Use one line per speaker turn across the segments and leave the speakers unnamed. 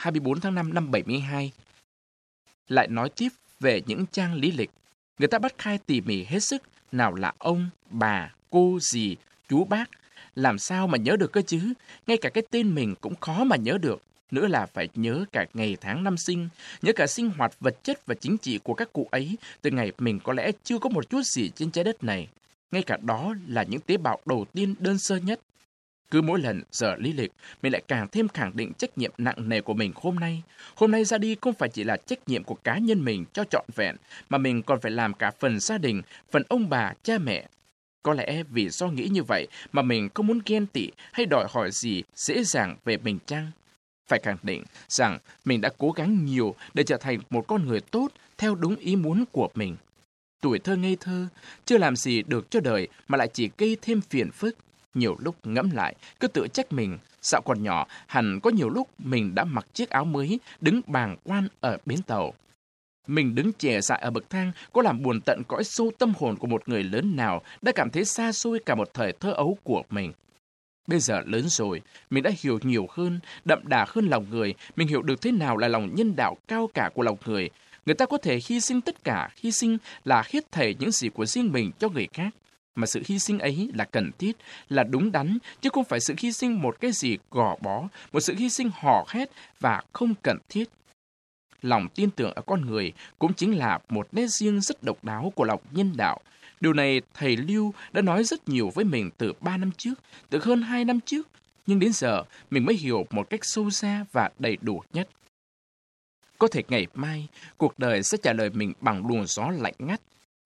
24 tháng 5 năm 72 lại nói tiếp về những trang lý lịch. Người ta bắt khai tỉ mỉ hết sức, nào là ông, bà, cô, dì, chú bác. Làm sao mà nhớ được cơ chứ? Ngay cả cái tên mình cũng khó mà nhớ được. Nữa là phải nhớ cả ngày tháng năm sinh, nhớ cả sinh hoạt vật chất và chính trị của các cụ ấy từ ngày mình có lẽ chưa có một chút gì trên trái đất này. Ngay cả đó là những tế bào đầu tiên đơn sơ nhất. Cứ mỗi lần giờ lý lịch, mình lại càng thêm khẳng định trách nhiệm nặng nề của mình hôm nay. Hôm nay ra đi không phải chỉ là trách nhiệm của cá nhân mình cho trọn vẹn, mà mình còn phải làm cả phần gia đình, phần ông bà, cha mẹ. Có lẽ vì do nghĩ như vậy mà mình không muốn ghen tị hay đòi hỏi gì dễ dàng về mình chăng? Phải khẳng định rằng mình đã cố gắng nhiều để trở thành một con người tốt theo đúng ý muốn của mình. Tuổi thơ ngây thơ, chưa làm gì được cho đời mà lại chỉ gây thêm phiền phức. Nhiều lúc ngẫm lại, cứ tự trách mình, dạo còn nhỏ, hẳn có nhiều lúc mình đã mặc chiếc áo mới, đứng bàng quan ở bến tàu. Mình đứng trẻ dại ở bậc thang có làm buồn tận cõi sâu tâm hồn của một người lớn nào đã cảm thấy xa xôi cả một thời thơ ấu của mình. Bây giờ lớn rồi, mình đã hiểu nhiều hơn, đậm đà hơn lòng người, mình hiểu được thế nào là lòng nhân đạo cao cả của lòng người. Người ta có thể hy sinh tất cả, hy sinh là hết thảy những gì của riêng mình cho người khác. Mà sự hy sinh ấy là cần thiết, là đúng đắn, chứ không phải sự hy sinh một cái gì gò bó, một sự hy sinh hò hét và không cần thiết. Lòng tin tưởng ở con người cũng chính là một nét riêng rất độc đáo của lòng nhân đạo. Điều này thầy Lưu đã nói rất nhiều với mình từ 3 năm trước, từ hơn 2 năm trước, nhưng đến giờ mình mới hiểu một cách sâu xa và đầy đủ nhất. Có thể ngày mai, cuộc đời sẽ trả lời mình bằng luồng gió lạnh ngắt,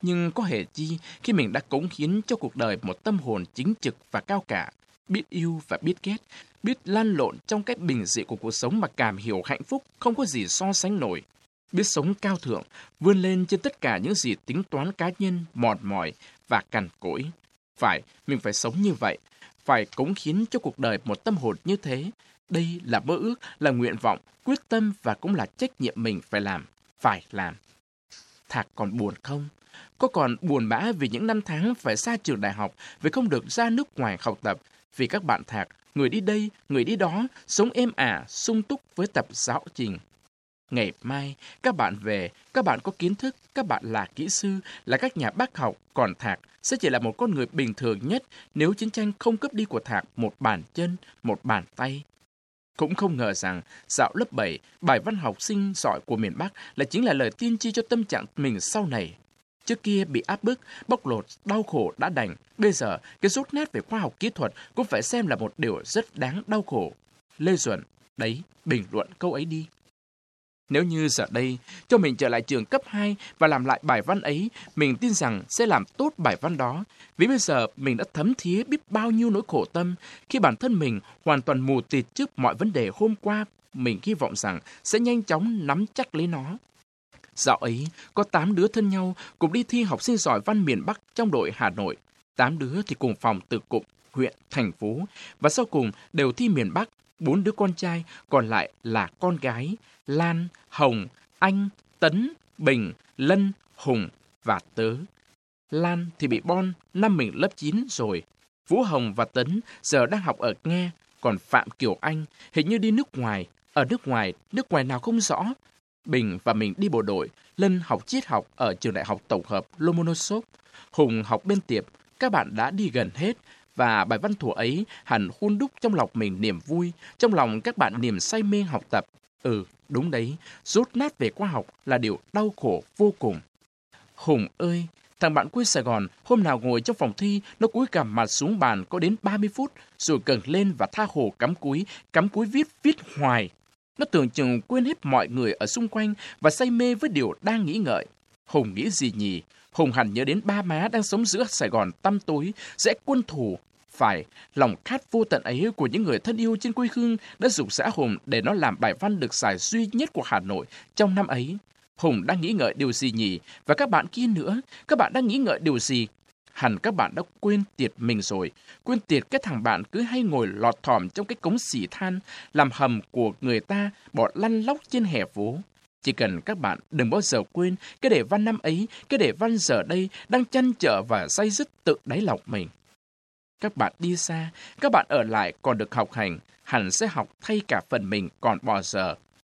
nhưng có hề chi khi mình đã cống hiến cho cuộc đời một tâm hồn chính trực và cao cả, biết yêu và biết ghét, biết lan lộn trong cách bình dị của cuộc sống mà cảm hiểu hạnh phúc không có gì so sánh nổi. Biết sống cao thượng, vươn lên trên tất cả những gì tính toán cá nhân, mòn mỏi và cằn cỗi. Phải, mình phải sống như vậy, phải cống hiến cho cuộc đời một tâm hồn như thế. Đây là mơ ước, là nguyện vọng, quyết tâm và cũng là trách nhiệm mình phải làm, phải làm. Thạc còn buồn không? Có còn buồn bã vì những năm tháng phải xa trường đại học, vì không được ra nước ngoài học tập, vì các bạn Thạc, người đi đây, người đi đó, sống êm ả, sung túc với tập giáo trình. Ngày mai, các bạn về, các bạn có kiến thức, các bạn là kỹ sư, là các nhà bác học, còn Thạc sẽ chỉ là một con người bình thường nhất nếu chiến tranh không cướp đi của Thạc một bàn chân, một bàn tay. Cũng không ngờ rằng dạo lớp 7, bài văn học sinh giỏi của miền Bắc là chính là lời tiên tri cho tâm trạng mình sau này. Trước kia bị áp bức, bóc lột, đau khổ đã đành. Bây giờ, cái rút nét về khoa học kỹ thuật cũng phải xem là một điều rất đáng đau khổ. Lê Duẩn, đấy, bình luận câu ấy đi. Nếu như giờ đây, cho mình trở lại trường cấp 2 và làm lại bài văn ấy, mình tin rằng sẽ làm tốt bài văn đó. Vì bây giờ mình đã thấm thía biết bao nhiêu nỗi khổ tâm khi bản thân mình hoàn toàn mù tịt trước mọi vấn đề hôm qua. Mình hy vọng rằng sẽ nhanh chóng nắm chắc lấy nó. Dạo ấy, có 8 đứa thân nhau cùng đi thi học sinh giỏi văn miền Bắc trong đội Hà Nội. 8 đứa thì cùng phòng từ cụm, huyện, thành phố. Và sau cùng đều thi miền Bắc. Bốn đứa con trai, còn lại là con gái. Lan, Hồng, Anh, Tấn, Bình, Lân, Hùng và Tớ. Lan thì bị bon năm mình lớp 9 rồi. Vũ Hồng và Tấn giờ đang học ở Nghe, còn Phạm Kiều Anh hình như đi nước ngoài. Ở nước ngoài, nước ngoài nào không rõ. Bình và mình đi bộ đội, Lân học triết học ở trường đại học tổng hợp Lomonosov. Hùng học bên tiệp, các bạn đã đi gần hết, và bài văn thủ ấy hẳn hun đúc trong lòng mình niềm vui, trong lòng các bạn niềm say mê học tập. Ừ, đúng đấy, rút nát về khoa học là điều đau khổ vô cùng. Hùng ơi, thằng bạn quê Sài Gòn hôm nào ngồi trong phòng thi, nó cúi cằm mặt xuống bàn có đến 30 phút, rồi cần lên và tha hồ cắm cúi, cắm cúi viết, viết hoài. Nó tưởng chừng quên hết mọi người ở xung quanh và say mê với điều đang nghĩ ngợi. Hùng nghĩ gì nhỉ? Hùng hẳn nhớ đến ba má đang sống giữa Sài Gòn tăm tối, sẽ quân thủ. Phải, lòng khát vô tận ấy của những người thân yêu trên quê hương đã dục xã Hùng để nó làm bài văn được giải duy nhất của Hà Nội trong năm ấy. Hùng đang nghĩ ngợi điều gì nhỉ? Và các bạn kia nữa, các bạn đang nghĩ ngợi điều gì? Hẳn các bạn đã quên tiệt mình rồi, quên tiệt cái thằng bạn cứ hay ngồi lọt thỏm trong cái cống xỉ than, làm hầm của người ta bỏ lăn lóc trên hè phố. Chỉ cần các bạn đừng bao giờ quên cái đề văn năm ấy, cái đề văn giờ đây đang chăn trở và say dứt tự đáy lòng mình. Các bạn đi xa, các bạn ở lại còn được học hành, hẳn sẽ học thay cả phần mình còn bỏ giờ.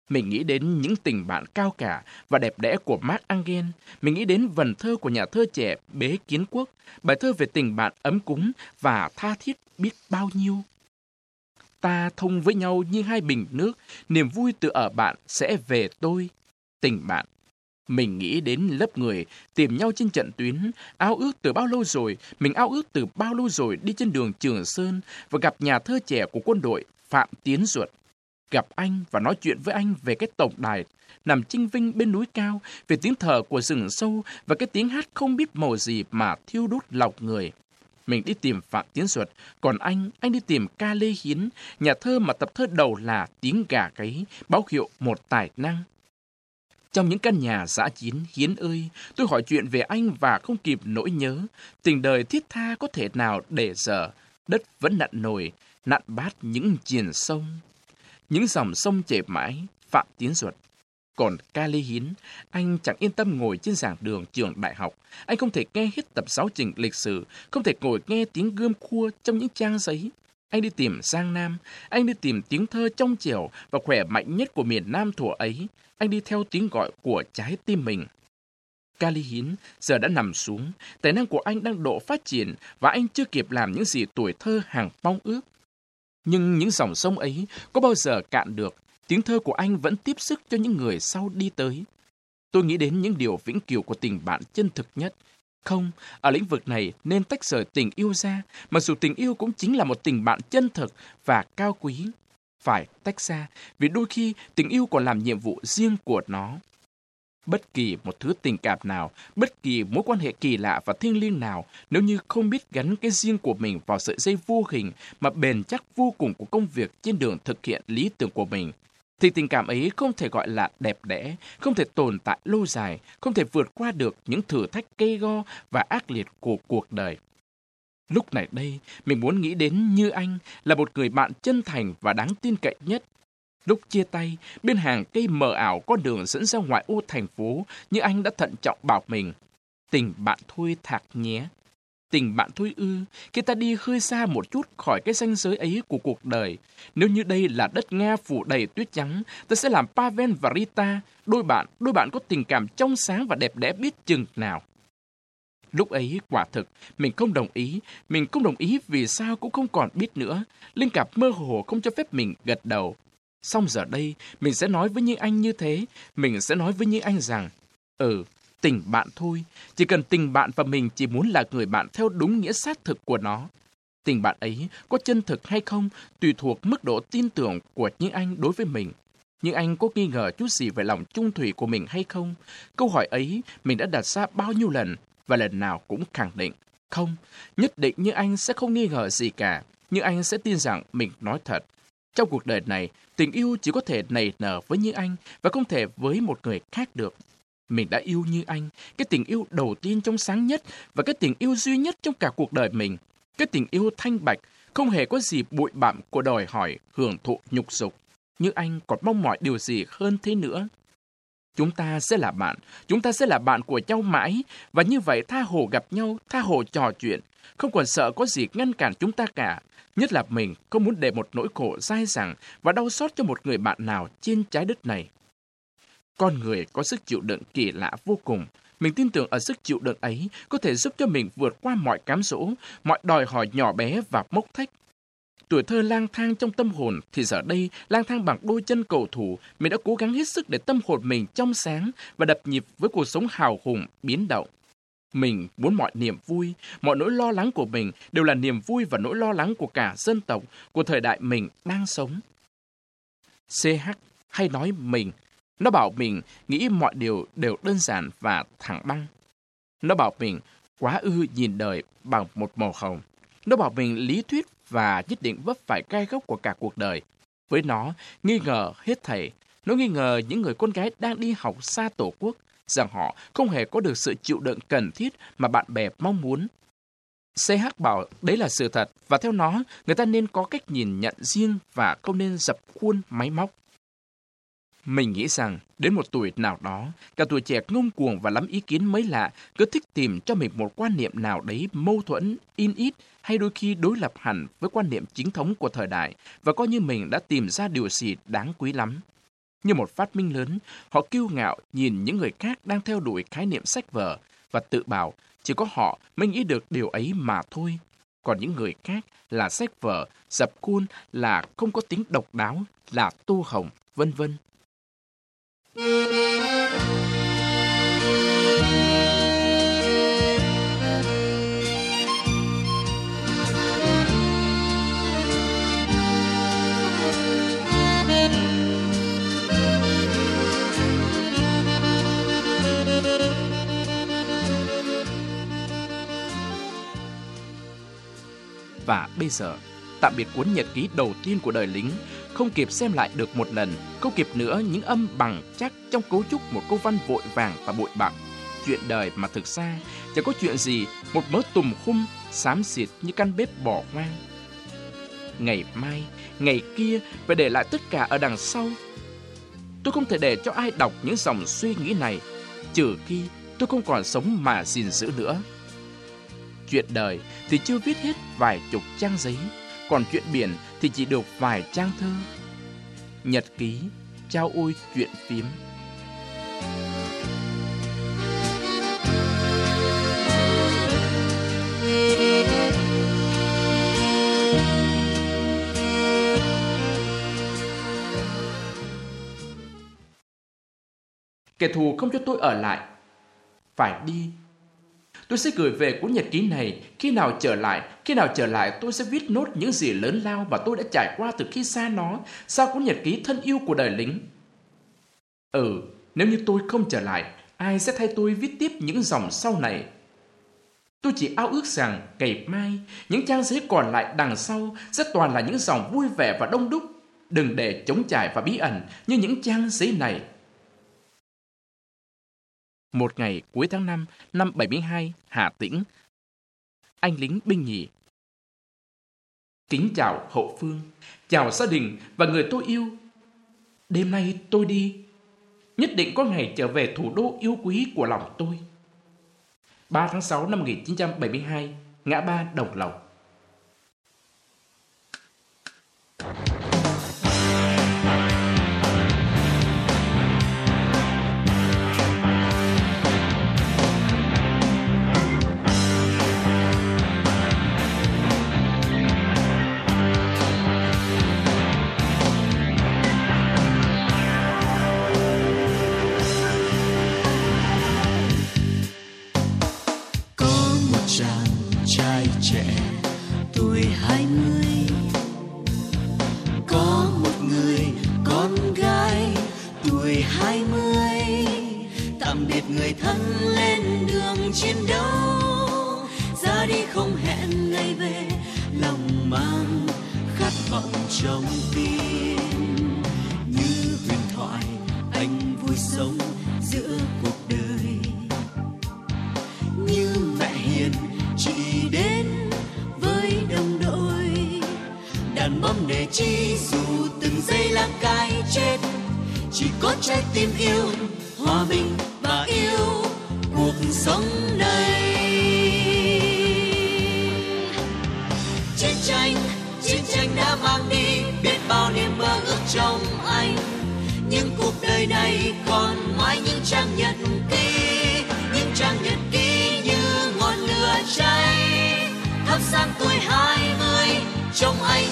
Mình nghĩ đến những tình bạn cao cả và đẹp đẽ của Mark Angel. Mình nghĩ đến vần thơ của nhà thơ trẻ Bế Kiến Quốc, bài thơ về tình bạn ấm cúng và tha thiết biết bao nhiêu. Ta thông với nhau như hai bình nước, niềm vui từ ở bạn sẽ về tôi. Tình bạn. Mình nghĩ đến lớp người tìm nhau trên trận tuyến, ao ước từ bao lâu rồi, mình ao ước từ bao lâu rồi đi trên đường Trường Sơn và gặp nhà thơ trẻ của quân đội Phạm Tiến Duật gặp anh và nói chuyện với anh về cái tổng đài nằm trinh vinh bên núi cao, về tiếng thở của rừng sâu và cái tiếng hát không biết màu gì mà thiêu đốt lòng người. Mình đi tìm Phạm Tiến Duật, còn anh, anh đi tìm ca Lê Hiến, nhà thơ mà tập thơ đầu là tiếng gà Cấy, báo hiệu một tài năng. Trong những căn nhà giã chiến hiến ơi, tôi hỏi chuyện về anh và không kịp nỗi nhớ. Tình đời thiết tha có thể nào để giờ, đất vẫn nặn nổi, nặn bát những triền sông. Những dòng sông chảy mãi, Phạm Tiến Duật. Còn Ca Lê Hiến, anh chẳng yên tâm ngồi trên giảng đường trường đại học. Anh không thể nghe hết tập giáo trình lịch sử, không thể ngồi nghe tiếng gươm khua trong những trang giấy. Anh đi tìm Giang Nam, anh đi tìm tiếng thơ trong trẻo và khỏe mạnh nhất của miền Nam thủa ấy. Anh đi theo tiếng gọi của trái tim mình. Kali Hiến giờ đã nằm xuống, tài năng của anh đang độ phát triển và anh chưa kịp làm những gì tuổi thơ hàng mong ước. Nhưng những dòng sông ấy có bao giờ cạn được, tiếng thơ của anh vẫn tiếp sức cho những người sau đi tới. Tôi nghĩ đến những điều vĩnh cửu của tình bạn chân thực nhất. Không, ở lĩnh vực này nên tách rời tình yêu ra, mặc dù tình yêu cũng chính là một tình bạn chân thực và cao quý. Phải tách ra, vì đôi khi tình yêu còn làm nhiệm vụ riêng của nó. Bất kỳ một thứ tình cảm nào, bất kỳ mối quan hệ kỳ lạ và thiêng liêng nào, nếu như không biết gắn cái riêng của mình vào sợi dây vô hình mà bền chắc vô cùng của công việc trên đường thực hiện lý tưởng của mình, thì tình cảm ấy không thể gọi là đẹp đẽ, không thể tồn tại lâu dài, không thể vượt qua được những thử thách cây go và ác liệt của cuộc đời. Lúc này đây, mình muốn nghĩ đến Như Anh là một người bạn chân thành và đáng tin cậy nhất Lúc chia tay, bên hàng cây mờ ảo con đường dẫn ra ngoại ô thành phố, như anh đã thận trọng bảo mình. Tình bạn thôi thạc nhé. Tình bạn thôi ư, khi ta đi hơi xa một chút khỏi cái ranh giới ấy của cuộc đời. Nếu như đây là đất Nga phủ đầy tuyết trắng, ta sẽ làm Pavel và Rita, đôi bạn, đôi bạn có tình cảm trong sáng và đẹp đẽ biết chừng nào. Lúc ấy, quả thực, mình không đồng ý. Mình không đồng ý vì sao cũng không còn biết nữa. Linh cảm mơ hồ không cho phép mình gật đầu. Xong giờ đây, mình sẽ nói với những Anh như thế. Mình sẽ nói với những Anh rằng, Ừ, tình bạn thôi. Chỉ cần tình bạn và mình chỉ muốn là người bạn theo đúng nghĩa xác thực của nó. Tình bạn ấy có chân thực hay không tùy thuộc mức độ tin tưởng của những Anh đối với mình. Nhưng anh có nghi ngờ chút gì về lòng trung thủy của mình hay không? Câu hỏi ấy mình đã đặt ra bao nhiêu lần và lần nào cũng khẳng định. Không, nhất định như anh sẽ không nghi ngờ gì cả. Nhưng anh sẽ tin rằng mình nói thật. Trong cuộc đời này, tình yêu chỉ có thể nảy nở với Như Anh và không thể với một người khác được. Mình đã yêu Như Anh, cái tình yêu đầu tiên trong sáng nhất và cái tình yêu duy nhất trong cả cuộc đời mình. Cái tình yêu thanh bạch, không hề có gì bụi bặm của đòi hỏi, hưởng thụ nhục dục. Như anh còn mong mỏi điều gì hơn thế nữa. Chúng ta sẽ là bạn, chúng ta sẽ là bạn của nhau mãi, và như vậy tha hồ gặp nhau, tha hồ trò chuyện, không còn sợ có gì ngăn cản chúng ta cả. Nhất là mình không muốn để một nỗi khổ dai dẳng và đau xót cho một người bạn nào trên trái đất này. Con người có sức chịu đựng kỳ lạ vô cùng. Mình tin tưởng ở sức chịu đựng ấy có thể giúp cho mình vượt qua mọi cám dỗ, mọi đòi hỏi nhỏ bé và mốc thách. Tuổi thơ lang thang trong tâm hồn thì giờ đây lang thang bằng đôi chân cầu thủ, mình đã cố gắng hết sức để tâm hồn mình trong sáng và đập nhịp với cuộc sống hào hùng, biến động. Mình muốn mọi niềm vui, mọi nỗi lo lắng của mình đều là niềm vui và nỗi lo lắng của cả dân tộc, của thời đại mình đang sống. CH hay nói mình, nó bảo mình nghĩ mọi điều đều đơn giản và thẳng băng. Nó bảo mình quá ư nhìn đời bằng một màu hồng. Nó bảo mình lý thuyết và nhất định vấp phải gai góc của cả cuộc đời. Với nó, nghi ngờ hết thảy. Nó nghi ngờ những người con gái đang đi học xa tổ quốc, rằng họ không hề có được sự chịu đựng cần thiết mà bạn bè mong muốn. CH bảo đấy là sự thật và theo nó, người ta nên có cách nhìn nhận riêng và không nên dập khuôn máy móc. Mình nghĩ rằng, đến một tuổi nào đó, cả tuổi trẻ ngông cuồng và lắm ý kiến mới lạ, cứ thích tìm cho mình một quan niệm nào đấy mâu thuẫn, in ít hay đôi khi đối lập hẳn với quan niệm chính thống của thời đại và coi như mình đã tìm ra điều gì đáng quý lắm. Như một phát minh lớn, họ kiêu ngạo nhìn những người khác đang theo đuổi khái niệm sách vở và tự bảo chỉ có họ mới nghĩ được điều ấy mà thôi. Còn những người khác là sách vở, dập khuôn là không có tính độc đáo, là tu hồng, vân vân. Bây giờ, tạm biệt cuốn nhật ký đầu tiên của đời lính, không kịp xem lại được một lần, không kịp nữa những âm bằng chắc trong cấu trúc một câu văn vội vàng và bội bạc. Chuyện đời mà thực ra chẳng có chuyện gì một mớ tùm khung, xám xịt như căn bếp bỏ hoang. Ngày mai, ngày kia phải để lại tất cả ở đằng sau. Tôi không thể để cho ai đọc những dòng suy nghĩ này, trừ khi tôi không còn sống mà gìn giữ nữa. Chuyện đời thì chưa viết hết vài chục trang giấy, còn chuyện biển thì chỉ được vài trang thơ. Nhật ký, trao ôi chuyện phím. Kẻ thù không cho tôi ở lại. Phải đi Tôi sẽ gửi về cuốn nhật ký này khi nào trở lại, khi nào trở lại tôi sẽ viết nốt những gì lớn lao mà tôi đã trải qua từ khi xa nó, sao cuốn nhật ký thân yêu của đời lính. Ừ, nếu như tôi không trở lại, ai sẽ thay tôi viết tiếp những dòng sau này? Tôi chỉ ao ước rằng ngày mai, những trang giấy còn lại đằng sau sẽ toàn là những dòng vui vẻ và đông đúc. Đừng để chống trải và bí ẩn như những trang giấy này. Một ngày cuối tháng 5 năm 72, Hà Tĩnh. Anh lính binh nhì. Kính chào hậu phương, chào gia đình và người tôi yêu. Đêm nay tôi đi. Nhất định có ngày trở về thủ đô yêu quý của lòng tôi. 3 tháng 6 năm 1972, ngã ba Đồng Lộc.
biệt người thân lên đường chiến đấu. Ra đi không hẹn ngày về, lòng mang khát vọng trong tim.
Như huyền thoại, anh vui sống giữa cuộc đời. Như mẹ hiền chỉ đến với đồng đội. Đàn bom để chi dù từng giây là cái chết.
Chỉ có trái tim yêu hòa bình sống đây chiến tranh chiến tranh đã mang đi biết bao niềm mơ ước trong anh. Nhưng cuộc đời này còn mãi những trang nhật ký, những trang nhật ký như ngọn lửa cháy. Thắp sáng tuổi hai mươi trong anh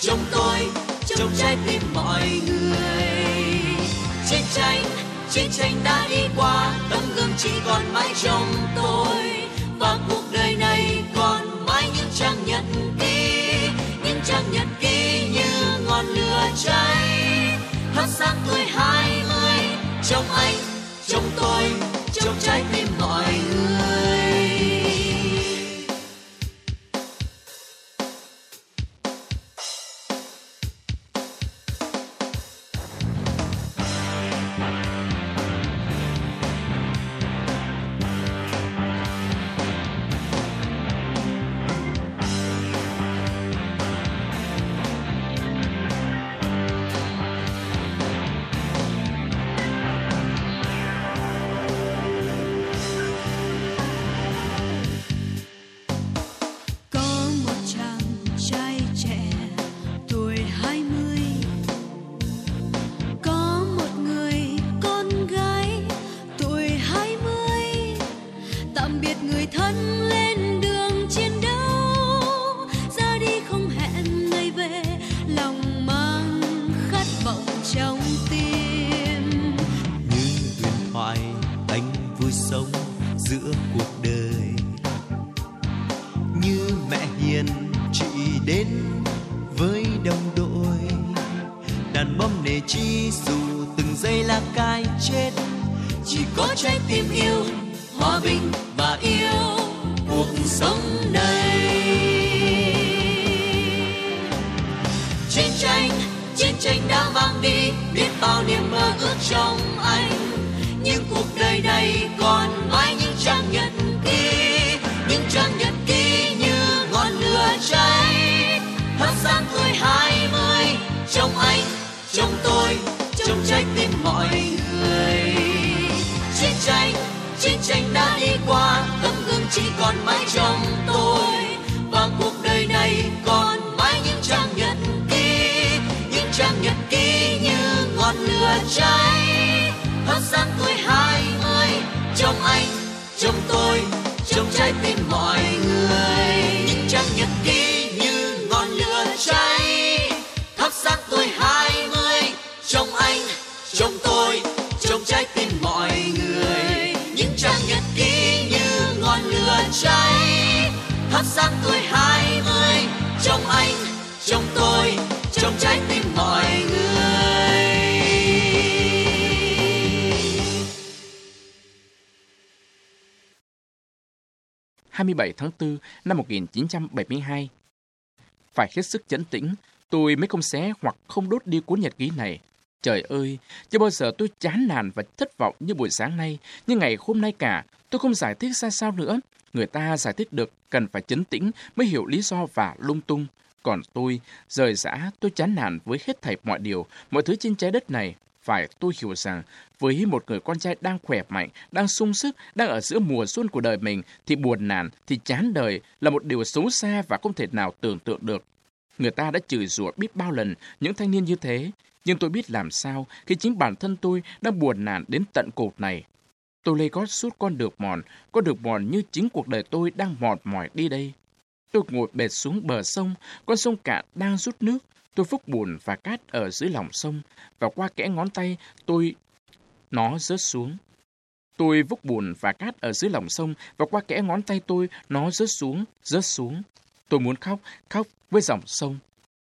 trong tôi trong trái tim mọi người. Chiến tranh chiến tranh đã đi qua, tâm chỉ còn mãi trong tôi. Và cuộc đời này còn mãi những trang nhật ký, những trang nhật ký như ngọn lửa cháy. Thắp sáng tuổi hai mươi, trong anh, trong tôi, trong trái tim chỉ có trái tim yêu, hòa bình và yêu cuộc sống này chiến tranh chiến tranh đã mang đi biết bao niềm mơ ước trong anh. Nhưng cuộc đời này còn mãi những trang nhật ký, những trang nhật ký như ngọn lửa cháy. Thắp sáng tuổi hai mươi trong anh, trong tôi chỉ còn mãi trong tôi. Và cuộc đời này còn mãi những trang nhật ký, những trang nhật ký như ngọn lửa cháy. Thắp sáng tuổi hai mươi, trong anh, trong tôi, trong trái tim
27 tháng 4 năm 1972. Phải hết sức chấn tĩnh, tôi mới không xé hoặc không đốt đi cuốn nhật ký này. Trời ơi, chưa bao giờ tôi chán nản và thất vọng như buổi sáng nay, như ngày hôm nay cả. Tôi không giải thích ra sao nữa. Người ta giải thích được cần phải chấn tĩnh mới hiểu lý do và lung tung. Còn tôi, rời rã, tôi chán nản với hết thảy mọi điều, mọi thứ trên trái đất này. Phải tôi hiểu rằng, với một người con trai đang khỏe mạnh, đang sung sức, đang ở giữa mùa xuân của đời mình, thì buồn nản, thì chán đời là một điều xấu xa và không thể nào tưởng tượng được. Người ta đã chửi rủa biết bao lần những thanh niên như thế, nhưng tôi biết làm sao khi chính bản thân tôi đang buồn nản đến tận cột này. Tôi lê gót suốt con đường mòn, con đường mòn như chính cuộc đời tôi đang mòn mỏi đi đây. Tôi ngồi bệt xuống bờ sông, con sông cạn đang rút nước. Tôi phúc bùn và cát ở dưới lòng sông, và qua kẽ ngón tay tôi nó rớt xuống. Tôi vúc bùn và cát ở dưới lòng sông, và qua kẽ ngón tay tôi nó rớt xuống, rớt xuống. Tôi muốn khóc, khóc với dòng sông.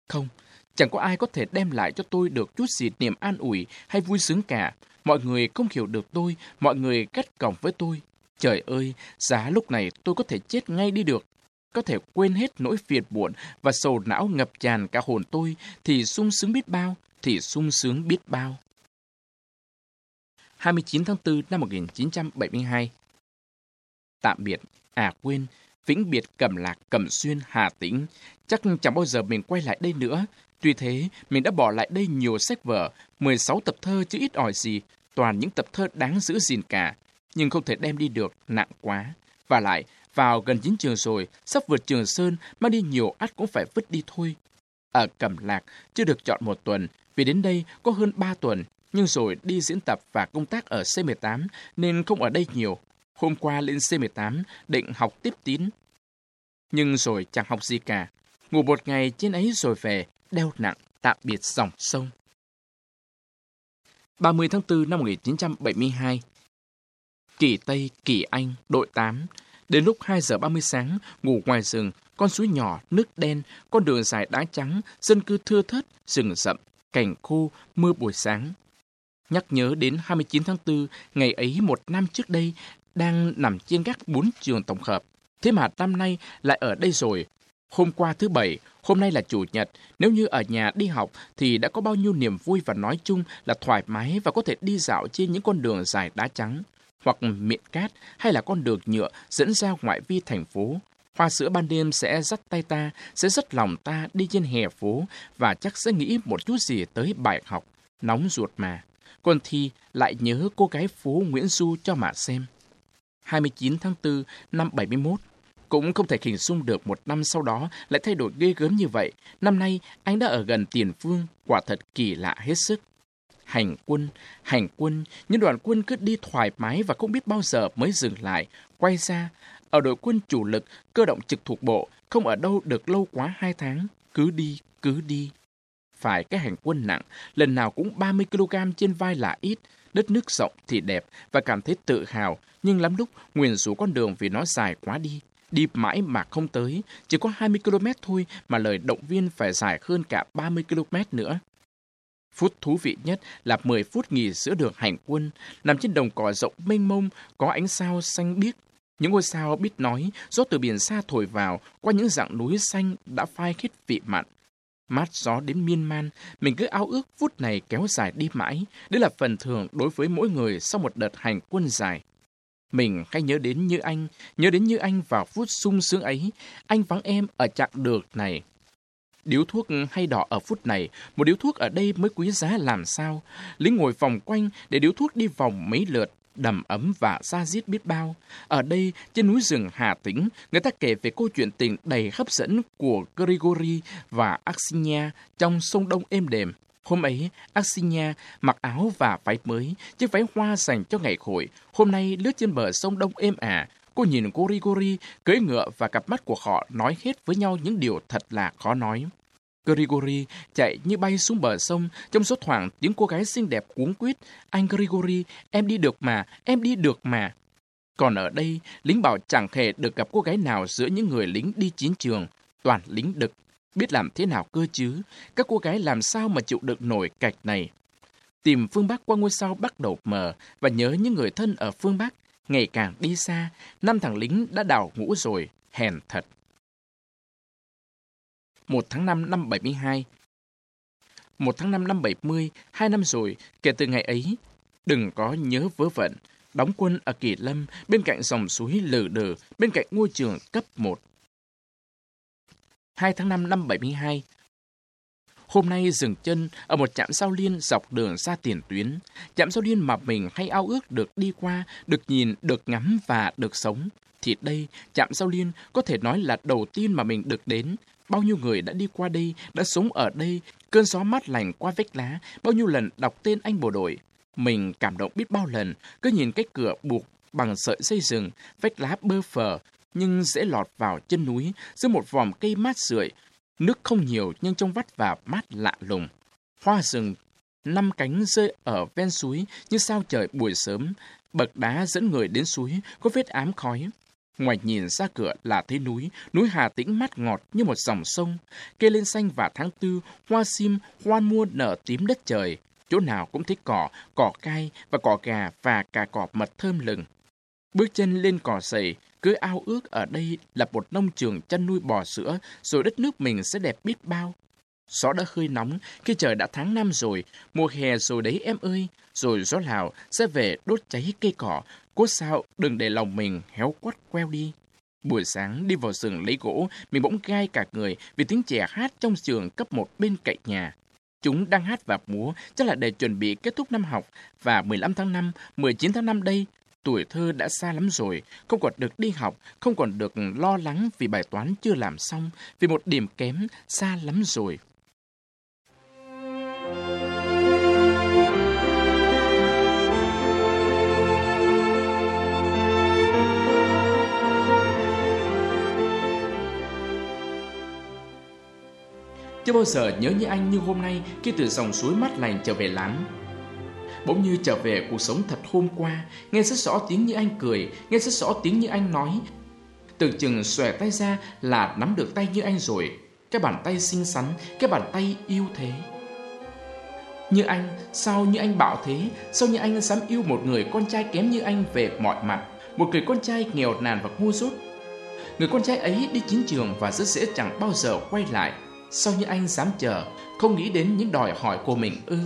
Không, chẳng có ai có thể đem lại cho tôi được chút gì niềm an ủi hay vui sướng cả. Mọi người không hiểu được tôi, mọi người cắt cổng với tôi. Trời ơi, giá lúc này tôi có thể chết ngay đi được. Có thể quên hết nỗi phiền buồn và sầu não ngập tràn cả hồn tôi, thì sung sướng biết bao, thì sung sướng biết bao. 29 tháng 4 năm 1972 Tạm biệt, à quên, vĩnh biệt Cẩm Lạc, Cẩm Xuyên, Hà Tĩnh. Chắc chẳng bao giờ mình quay lại đây nữa. Tuy thế, mình đã bỏ lại đây nhiều sách vở, 16 tập thơ chứ ít ỏi gì, toàn những tập thơ đáng giữ gìn cả, nhưng không thể đem đi được, nặng quá. Và lại, vào gần chiến trường rồi, sắp vượt Trường Sơn, mang đi nhiều ắt cũng phải vứt đi thôi. Ở Cẩm Lạc, chưa được chọn một tuần, vì đến đây có hơn 3 tuần, nhưng rồi đi diễn tập và công tác ở C18 nên không ở đây nhiều. Hôm qua lên C18 định học tiếp tín. Nhưng rồi chẳng học gì cả. Ngủ một ngày trên ấy rồi về, đeo nặng, tạm biệt dòng sông. 30 tháng 4 năm 1972 Kỳ Tây, Kỳ Anh, đội 8 Đến lúc 2 giờ 30 sáng, ngủ ngoài rừng, con suối nhỏ, nước đen, con đường dài đá trắng, dân cư thưa thớt, rừng rậm, cảnh khô, mưa buổi sáng. Nhắc nhớ đến 29 tháng 4, ngày ấy một năm trước đây, đang nằm trên gác bốn trường tổng hợp. Thế mà năm nay lại ở đây rồi. Hôm qua thứ bảy, hôm nay là chủ nhật. Nếu như ở nhà đi học thì đã có bao nhiêu niềm vui và nói chung là thoải mái và có thể đi dạo trên những con đường dài đá trắng hoặc miệng cát hay là con đường nhựa dẫn ra ngoại vi thành phố. Hoa sữa ban đêm sẽ dắt tay ta, sẽ dắt lòng ta đi trên hè phố và chắc sẽ nghĩ một chút gì tới bài học. Nóng ruột mà. Còn Thi lại nhớ cô gái phố Nguyễn Du cho mà xem. 29 tháng 4 năm 71 cũng không thể hình dung được một năm sau đó lại thay đổi ghê gớm như vậy. Năm nay, anh đã ở gần tiền phương, quả thật kỳ lạ hết sức. Hành quân, hành quân, những đoàn quân cứ đi thoải mái và không biết bao giờ mới dừng lại, quay ra. Ở đội quân chủ lực, cơ động trực thuộc bộ, không ở đâu được lâu quá hai tháng, cứ đi, cứ đi. phải cái hành quân nặng, lần nào cũng 30 kg trên vai là ít, đất nước rộng thì đẹp và cảm thấy tự hào, nhưng lắm lúc nguyền rủa con đường vì nó dài quá đi. Đi mãi mà không tới, chỉ có 20 km thôi mà lời động viên phải dài hơn cả 30 km nữa. Phút thú vị nhất là 10 phút nghỉ giữa đường hành quân, nằm trên đồng cỏ rộng mênh mông, có ánh sao xanh biếc. Những ngôi sao biết nói, gió từ biển xa thổi vào, qua những dạng núi xanh đã phai khít vị mặn. Mát gió đến miên man, mình cứ ao ước phút này kéo dài đi mãi. Đây là phần thưởng đối với mỗi người sau một đợt hành quân dài. Mình hay nhớ đến như anh, nhớ đến như anh vào phút sung sướng ấy. Anh vắng em ở chặng đường này. Điếu thuốc hay đỏ ở phút này, một điếu thuốc ở đây mới quý giá làm sao. Lính ngồi vòng quanh để điếu thuốc đi vòng mấy lượt, đầm ấm và xa diết biết bao. Ở đây, trên núi rừng Hà Tĩnh, người ta kể về câu chuyện tình đầy hấp dẫn của Grigori và Axinia trong sông Đông êm đềm. Hôm ấy, Axinia mặc áo và váy mới, chiếc váy hoa dành cho ngày hội. Hôm nay lướt trên bờ sông Đông êm ả. Cô nhìn Grigori cưỡi ngựa và cặp mắt của họ nói hết với nhau những điều thật là khó nói. Grigori chạy như bay xuống bờ sông, trong số thoảng tiếng cô gái xinh đẹp cuống quýt. Anh Grigori, em đi được mà, em đi được mà. Còn ở đây, lính bảo chẳng hề được gặp cô gái nào giữa những người lính đi chiến trường, toàn lính đực. Biết làm thế nào cơ chứ, các cô gái làm sao mà chịu được nổi cạch này. Tìm phương Bắc qua ngôi sao bắt đầu mờ và nhớ những người thân ở phương Bắc, ngày càng đi xa, năm thằng lính đã đào ngũ rồi, hèn thật. 1 tháng 5 năm 72. 1 tháng 5 năm 70, hai năm rồi, kể từ ngày ấy, đừng có nhớ vớ vẩn, đóng quân ở Kỳ Lâm, bên cạnh dòng suối lừ đừ, bên cạnh ngôi trường cấp 1. 2 tháng 5 năm 72, Hôm nay dừng chân ở một trạm giao liên dọc đường ra tiền tuyến. Trạm giao liên mà mình hay ao ước được đi qua, được nhìn, được ngắm và được sống. Thì đây, trạm giao liên có thể nói là đầu tiên mà mình được đến. Bao nhiêu người đã đi qua đây, đã sống ở đây, cơn gió mát lành qua vách lá, bao nhiêu lần đọc tên anh bộ đội. Mình cảm động biết bao lần, cứ nhìn cái cửa buộc bằng sợi dây rừng, vách lá bơ phờ, nhưng dễ lọt vào chân núi, giữa một vòm cây mát rượi. Nước không nhiều nhưng trong vắt và mát lạ lùng. Hoa rừng, năm cánh rơi ở ven suối như sao trời buổi sớm. Bậc đá dẫn người đến suối, có vết ám khói. Ngoài nhìn ra cửa là thấy núi, núi Hà Tĩnh mát ngọt như một dòng sông. Cây lên xanh và tháng tư, hoa sim, hoa mua nở tím đất trời. Chỗ nào cũng thấy cỏ, cỏ cay và cỏ gà và cả cỏ mật thơm lừng. Bước chân lên cỏ sầy, cứ ao ước ở đây là một nông trường chăn nuôi bò sữa, rồi đất nước mình sẽ đẹp biết bao. Gió đã hơi nóng khi trời đã tháng năm rồi, mùa hè rồi đấy em ơi, rồi gió lào sẽ về đốt cháy cây cỏ, Cốt sao đừng để lòng mình héo quắt queo đi. Buổi sáng đi vào rừng lấy gỗ, mình bỗng gai cả người vì tiếng trẻ hát trong trường cấp 1 bên cạnh nhà. Chúng đang hát và múa chắc là để chuẩn bị kết thúc năm học và 15 tháng 5, 19 tháng 5 đây, tuổi thơ đã xa lắm rồi, không còn được đi học, không còn được lo lắng vì bài toán chưa làm xong, vì một điểm kém xa lắm rồi. Chưa bao giờ nhớ như anh như hôm nay khi từ dòng suối mát lành trở về lán. Bỗng như trở về cuộc sống thật hôm qua, nghe rất rõ tiếng như anh cười, nghe rất rõ tiếng như anh nói. Tưởng chừng xòe tay ra là nắm được tay như anh rồi. Cái bàn tay xinh xắn, cái bàn tay yêu thế. Như anh, sao như anh bảo thế? Sao như anh dám yêu một người con trai kém như anh về mọi mặt? Một người con trai nghèo nàn và ngu dốt. Người con trai ấy đi chiến trường và rất dễ chẳng bao giờ quay lại Sao như anh dám chờ? Không nghĩ đến những đòi hỏi của mình ư?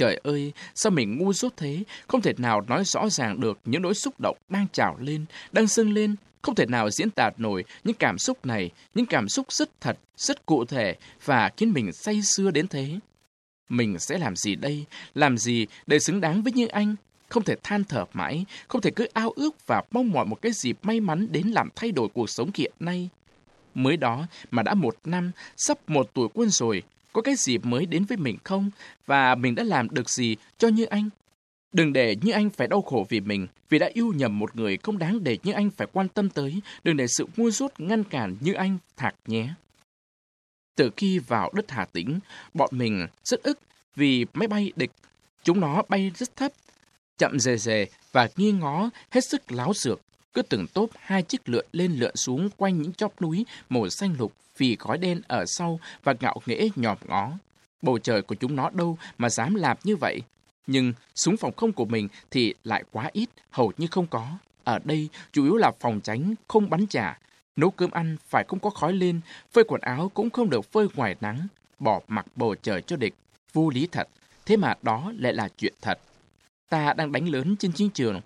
Trời ơi, sao mình ngu dốt thế, không thể nào nói rõ ràng được những nỗi xúc động đang trào lên, đang sưng lên, Không thể nào diễn tả nổi những cảm xúc này, những cảm xúc rất thật, rất cụ thể và khiến mình say sưa đến thế. Mình sẽ làm gì đây? Làm gì để xứng đáng với như anh? Không thể than thở mãi, không thể cứ ao ước và mong mỏi một cái dịp may mắn đến làm thay đổi cuộc sống hiện nay. Mới đó mà đã một năm, sắp một tuổi quân rồi, có cái gì mới đến với mình không? Và mình đã làm được gì cho như anh? Đừng để như anh phải đau khổ vì mình, vì đã yêu nhầm một người không đáng để như anh phải quan tâm tới. Đừng để sự ngu rút ngăn cản như anh thạc nhé. Từ khi vào đất Hà Tĩnh, bọn mình rất ức vì máy bay địch. Chúng nó bay rất thấp, chậm dề dề và nghi ngó hết sức láo xược. Cứ từng tốp hai chiếc lượn lên lượn xuống quanh những chóp núi màu xanh lục vì khói đen ở sau và ngạo nghễ nhòm ngó. Bầu trời của chúng nó đâu mà dám làm như vậy. Nhưng súng phòng không của mình thì lại quá ít, hầu như không có. Ở đây chủ yếu là phòng tránh, không bắn trả. Nấu cơm ăn phải không có khói lên, phơi quần áo cũng không được phơi ngoài nắng. Bỏ mặc bầu trời cho địch, vô lý thật. Thế mà đó lại là chuyện thật. Ta đang đánh lớn trên chiến trường.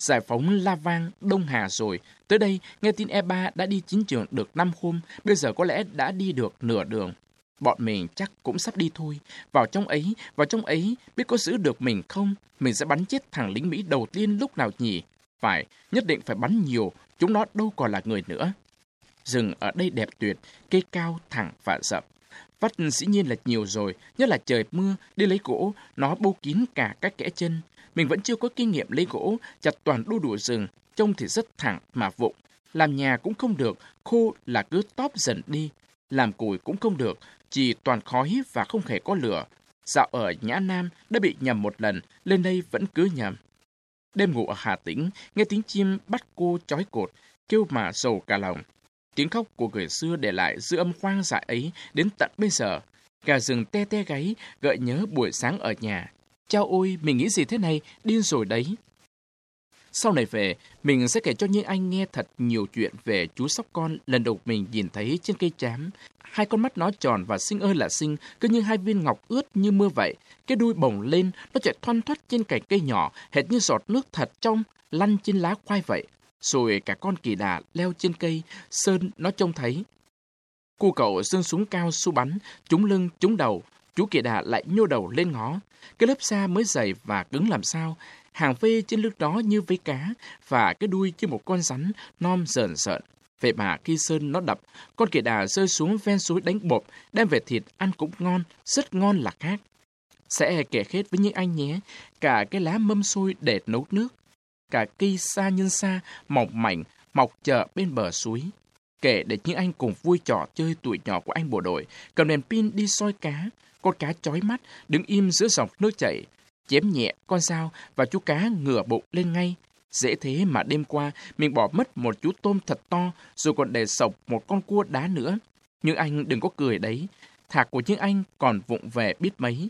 Giải phóng La Vang, Đông Hà rồi. Tới đây, nghe tin E3 đã đi chiến trường được 5 hôm, bây giờ có lẽ đã đi được nửa đường. Bọn mình chắc cũng sắp đi thôi. Vào trong ấy, vào trong ấy, biết có giữ được mình không? Mình sẽ bắn chết thằng lính Mỹ đầu tiên lúc nào nhỉ? Phải, nhất định phải bắn nhiều, chúng nó đâu còn là người nữa. Rừng ở đây đẹp tuyệt, cây cao, thẳng và rậm. Vắt dĩ nhiên là nhiều rồi, nhất là trời mưa, đi lấy gỗ, nó bâu kín cả các kẽ chân. Mình vẫn chưa có kinh nghiệm lấy gỗ, chặt toàn đu đủ rừng, trông thì rất thẳng mà vụng. Làm nhà cũng không được, khô là cứ tóp dần đi. Làm củi cũng không được, chỉ toàn khói và không hề có lửa. Dạo ở Nhã Nam đã bị nhầm một lần, lên đây vẫn cứ nhầm. Đêm ngủ ở Hà Tĩnh, nghe tiếng chim bắt cô chói cột, kêu mà sầu cả lòng. Tiếng khóc của người xưa để lại dư âm hoang dại ấy đến tận bây giờ. Gà rừng te te gáy, gợi nhớ buổi sáng ở nhà. Chao ôi, mình nghĩ gì thế này, điên rồi đấy. Sau này về, mình sẽ kể cho những anh nghe thật nhiều chuyện về chú sóc con lần đầu mình nhìn thấy trên cây chám. Hai con mắt nó tròn và xinh ơi là xinh, cứ như hai viên ngọc ướt như mưa vậy. Cái đuôi bồng lên, nó chạy thoăn thoắt trên cành cây nhỏ, hệt như giọt nước thật trong, lăn trên lá khoai vậy. Rồi cả con kỳ đà leo trên cây, Sơn nó trông thấy. cô cậu dương súng cao su bắn, trúng lưng, trúng đầu, chú kỳ đà lại nhô đầu lên ngó. Cái lớp da mới dày và cứng làm sao, hàng vê trên lưng đó như vây cá, và cái đuôi như một con rắn non sờn rợn. Vậy mà khi Sơn nó đập, con kỳ đà rơi xuống ven suối đánh bột, đem về thịt ăn cũng ngon, rất ngon là khác. Sẽ kể hết với những anh nhé, cả cái lá mâm xôi để nấu nước, cả cây sa nhân sa mỏng mảnh mọc chợ bên bờ suối. Kể để những anh cùng vui trò chơi tuổi nhỏ của anh bộ đội, cầm đèn pin đi soi cá, con cá chói mắt, đứng im giữa dòng nước chảy, chém nhẹ con dao và chú cá ngửa bụng lên ngay. Dễ thế mà đêm qua mình bỏ mất một chú tôm thật to rồi còn để sọc một con cua đá nữa. Nhưng anh đừng có cười đấy. Thạc của những anh còn vụng về biết mấy.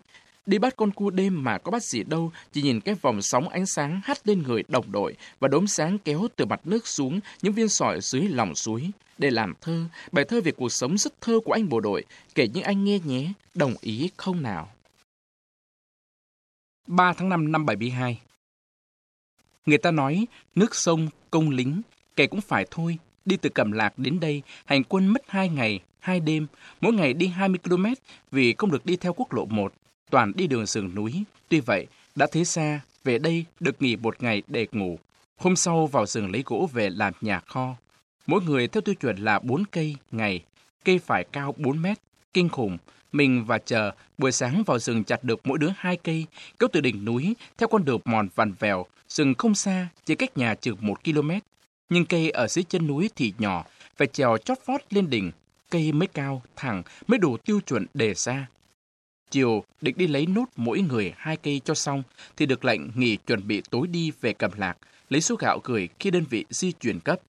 Đi bắt con cua đêm mà có bắt gì đâu, chỉ nhìn cái vòng sóng ánh sáng hắt lên người đồng đội và đốm sáng kéo từ mặt nước xuống những viên sỏi dưới lòng suối. Để làm thơ, bài thơ về cuộc sống rất thơ của anh bộ đội, kể những anh nghe nhé, đồng ý không nào? 3 tháng 5 năm 72 Người ta nói, nước sông, công lính, kẻ cũng phải thôi. Đi từ Cẩm Lạc đến đây, hành quân mất 2 ngày, 2 đêm, mỗi ngày đi 20 km vì không được đi theo quốc lộ 1 toàn đi đường sườn núi. Tuy vậy, đã thế xa, về đây được nghỉ một ngày để ngủ. Hôm sau vào rừng lấy gỗ về làm nhà kho. Mỗi người theo tiêu chuẩn là 4 cây ngày, cây phải cao 4 mét, kinh khủng. Mình và chờ, buổi sáng vào rừng chặt được mỗi đứa hai cây, kéo từ đỉnh núi, theo con đường mòn vằn vèo, rừng không xa, chỉ cách nhà chừng một km. Nhưng cây ở dưới chân núi thì nhỏ, phải trèo chót vót lên đỉnh. Cây mới cao, thẳng, mới đủ tiêu chuẩn đề ra. Chiều, định đi lấy nốt mỗi người hai cây cho xong, thì được lệnh nghỉ chuẩn bị tối đi về cầm lạc, lấy số gạo gửi khi đơn vị di chuyển cấp.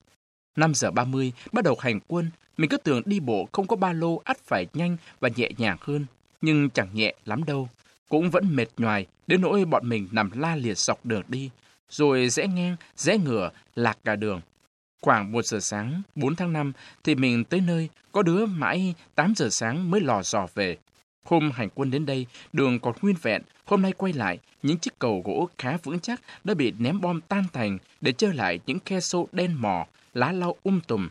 5 giờ 30, bắt đầu hành quân, mình cứ tưởng đi bộ không có ba lô ắt phải nhanh và nhẹ nhàng hơn, nhưng chẳng nhẹ lắm đâu. Cũng vẫn mệt nhoài, đến nỗi bọn mình nằm la liệt dọc đường đi, rồi rẽ ngang, rẽ ngửa, lạc cả đường. Khoảng 1 giờ sáng, 4 tháng 5, thì mình tới nơi, có đứa mãi 8 giờ sáng mới lò dò về. Hôm hành quân đến đây, đường còn nguyên vẹn, hôm nay quay lại, những chiếc cầu gỗ khá vững chắc đã bị ném bom tan thành để chơi lại những khe sâu đen mò, lá lau um tùm.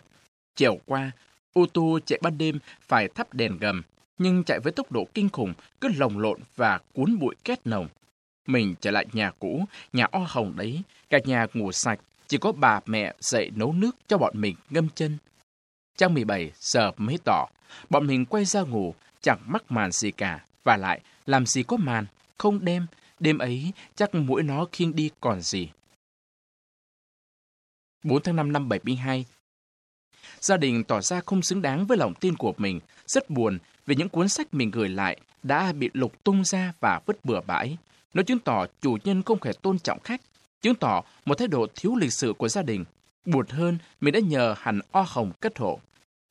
chiều qua, ô tô chạy ban đêm phải thắp đèn gầm, nhưng chạy với tốc độ kinh khủng, cứ lồng lộn và cuốn bụi két nồng. Mình trở lại nhà cũ, nhà o hồng đấy, cả nhà ngủ sạch, chỉ có bà mẹ dậy nấu nước cho bọn mình ngâm chân. Trang 17 giờ mới tỏ, bọn mình quay ra ngủ, chẳng mắc màn gì cả, và lại làm gì có màn, không đêm, đêm ấy chắc mũi nó khiêng đi còn gì. 4 tháng 5 năm 72 Gia đình tỏ ra không xứng đáng với lòng tin của mình, rất buồn vì những cuốn sách mình gửi lại đã bị lục tung ra và vứt bừa bãi. Nó chứng tỏ chủ nhân không hề tôn trọng khách, chứng tỏ một thái độ thiếu lịch sự của gia đình. Buồn hơn, mình đã nhờ hẳn o hồng cất hộ.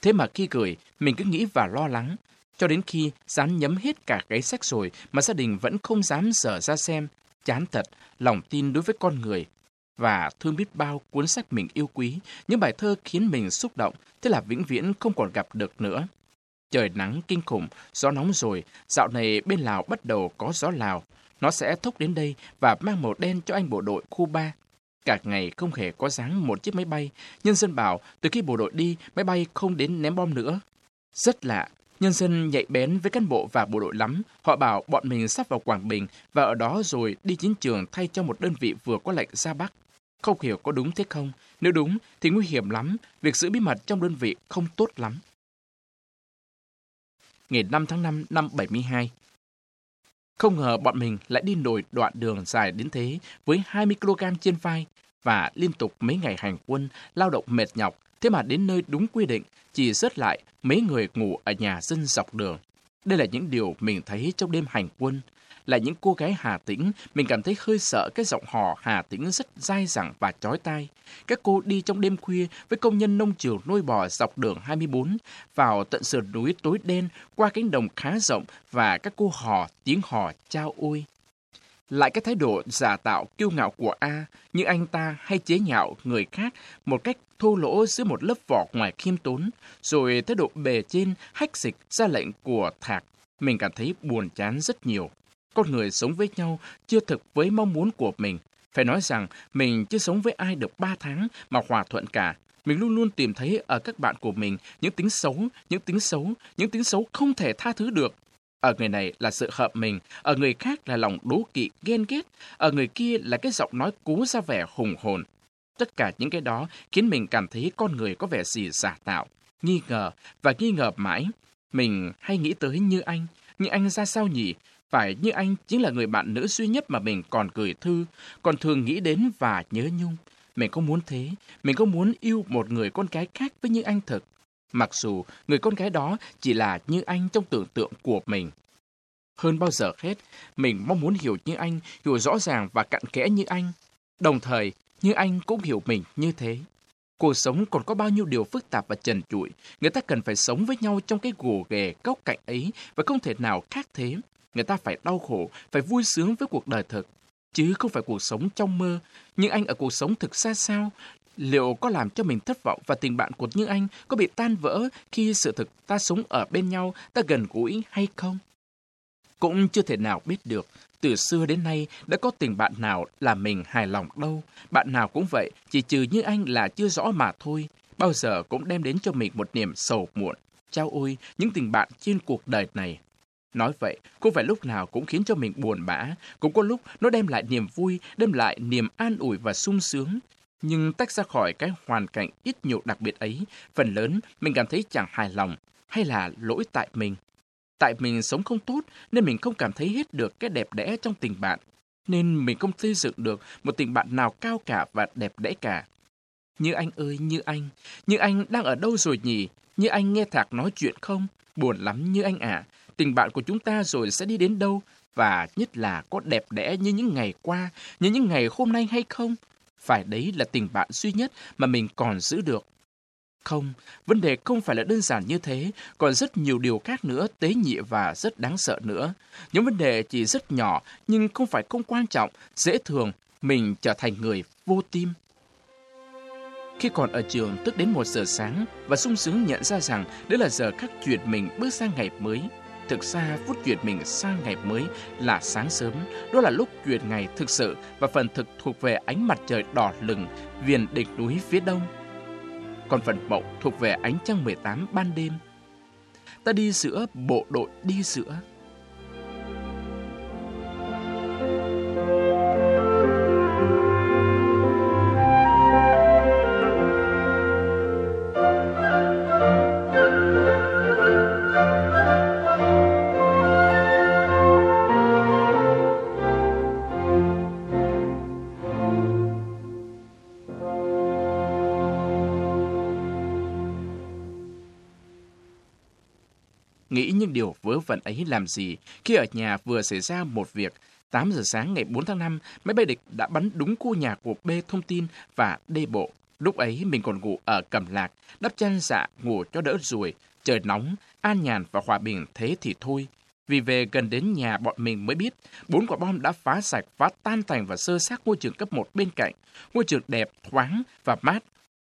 Thế mà khi gửi, mình cứ nghĩ và lo lắng. Cho đến khi dán nhấm hết cả cái sách rồi mà gia đình vẫn không dám dở ra xem. Chán thật, lòng tin đối với con người. Và thương biết bao cuốn sách mình yêu quý, những bài thơ khiến mình xúc động, thế là vĩnh viễn không còn gặp được nữa. Trời nắng kinh khủng, gió nóng rồi, dạo này bên Lào bắt đầu có gió Lào. Nó sẽ thốc đến đây và mang màu đen cho anh bộ đội khu 3. Cả ngày không hề có dáng một chiếc máy bay. Nhân dân bảo từ khi bộ đội đi, máy bay không đến ném bom nữa. Rất lạ, nhân dân nhạy bén với cán bộ và bộ đội lắm. Họ bảo bọn mình sắp vào Quảng Bình và ở đó rồi đi chiến trường thay cho một đơn vị vừa có lệnh ra Bắc. Không hiểu có đúng thế không? Nếu đúng thì nguy hiểm lắm, việc giữ bí mật trong đơn vị không tốt lắm. Ngày 5 tháng 5 năm 72 Không ngờ bọn mình lại đi nổi đoạn đường dài đến thế với 20 kg trên vai và liên tục mấy ngày hành quân, lao động mệt nhọc, thế mà đến nơi đúng quy định, chỉ rớt lại mấy người ngủ ở nhà dân dọc đường. Đây là những điều mình thấy trong đêm hành quân, là những cô gái Hà Tĩnh, mình cảm thấy hơi sợ cái giọng hò Hà Tĩnh rất dai dẳng và chói tai. Các cô đi trong đêm khuya với công nhân nông trường nuôi bò dọc đường 24, vào tận sườn núi tối đen, qua cánh đồng khá rộng và các cô hò tiếng hò trao ôi. Lại cái thái độ giả tạo kiêu ngạo của A, như anh ta hay chế nhạo người khác một cách thô lỗ dưới một lớp vỏ ngoài khiêm tốn, rồi thái độ bề trên hách dịch ra lệnh của Thạc, mình cảm thấy buồn chán rất nhiều. Con người sống với nhau chưa thực với mong muốn của mình. Phải nói rằng mình chưa sống với ai được 3 tháng mà hòa thuận cả. Mình luôn luôn tìm thấy ở các bạn của mình những tính xấu, những tính xấu, những tính xấu không thể tha thứ được. Ở người này là sự hợp mình, ở người khác là lòng đố kỵ, ghen ghét, ở người kia là cái giọng nói cố ra vẻ hùng hồn. Tất cả những cái đó khiến mình cảm thấy con người có vẻ gì giả tạo, nghi ngờ và nghi ngờ mãi. Mình hay nghĩ tới như anh, như anh ra sao nhỉ? Phải như anh chính là người bạn nữ duy nhất mà mình còn gửi thư, còn thường nghĩ đến và nhớ nhung. Mình có muốn thế, mình có muốn yêu một người con gái khác với như anh thực. Mặc dù người con gái đó chỉ là như anh trong tưởng tượng của mình. Hơn bao giờ hết, mình mong muốn hiểu như anh, hiểu rõ ràng và cặn kẽ như anh. Đồng thời, như anh cũng hiểu mình như thế. Cuộc sống còn có bao nhiêu điều phức tạp và trần trụi, người ta cần phải sống với nhau trong cái gồ ghề góc cạnh ấy và không thể nào khác thế. Người ta phải đau khổ, phải vui sướng với cuộc đời thực, chứ không phải cuộc sống trong mơ. Nhưng anh ở cuộc sống thực ra sao? Liệu có làm cho mình thất vọng và tình bạn của Như Anh có bị tan vỡ khi sự thực ta sống ở bên nhau, ta gần gũi hay không? Cũng chưa thể nào biết được, từ xưa đến nay đã có tình bạn nào làm mình hài lòng đâu. Bạn nào cũng vậy, chỉ trừ Như Anh là chưa rõ mà thôi. Bao giờ cũng đem đến cho mình một niềm sầu muộn. Chao ôi, những tình bạn trên cuộc đời này Nói vậy, không phải lúc nào cũng khiến cho mình buồn bã, cũng có lúc nó đem lại niềm vui, đem lại niềm an ủi và sung sướng. Nhưng tách ra khỏi cái hoàn cảnh ít nhiều đặc biệt ấy, phần lớn mình cảm thấy chẳng hài lòng, hay là lỗi tại mình. Tại mình sống không tốt nên mình không cảm thấy hết được cái đẹp đẽ trong tình bạn. Nên mình không xây dựng được một tình bạn nào cao cả và đẹp đẽ cả. Như anh ơi, như anh, như anh đang ở đâu rồi nhỉ? Như anh nghe Thạc nói chuyện không? Buồn lắm như anh ạ. À tình bạn của chúng ta rồi sẽ đi đến đâu và nhất là có đẹp đẽ như những ngày qua, như những ngày hôm nay hay không? Phải đấy là tình bạn duy nhất mà mình còn giữ được. Không, vấn đề không phải là đơn giản như thế, còn rất nhiều điều khác nữa tế nhị và rất đáng sợ nữa. Những vấn đề chỉ rất nhỏ nhưng không phải không quan trọng, dễ thường, mình trở thành người vô tim. Khi còn ở trường tức đến một giờ sáng và sung sướng nhận ra rằng đây là giờ khắc chuyển mình bước sang ngày mới, thực ra phút chuyển mình sang ngày mới là sáng sớm, đó là lúc chuyển ngày thực sự và phần thực thuộc về ánh mặt trời đỏ lừng viền đỉnh núi phía đông. Còn phần mộng thuộc về ánh trăng 18 ban đêm. Ta đi giữa bộ đội đi giữa vận ấy làm gì khi ở nhà vừa xảy ra một việc 8 giờ sáng ngày 4 tháng 5, máy bay địch đã bắn đúng khu nhà của B thông tin và D bộ. Lúc ấy mình còn ngủ ở Cẩm Lạc, đắp chăn dạ ngủ cho đỡ ruồi. Trời nóng, an nhàn và hòa bình thế thì thôi. Vì về gần đến nhà bọn mình mới biết, bốn quả bom đã phá sạch, phá tan thành và sơ xác ngôi trường cấp 1 bên cạnh. Ngôi trường đẹp, thoáng và mát.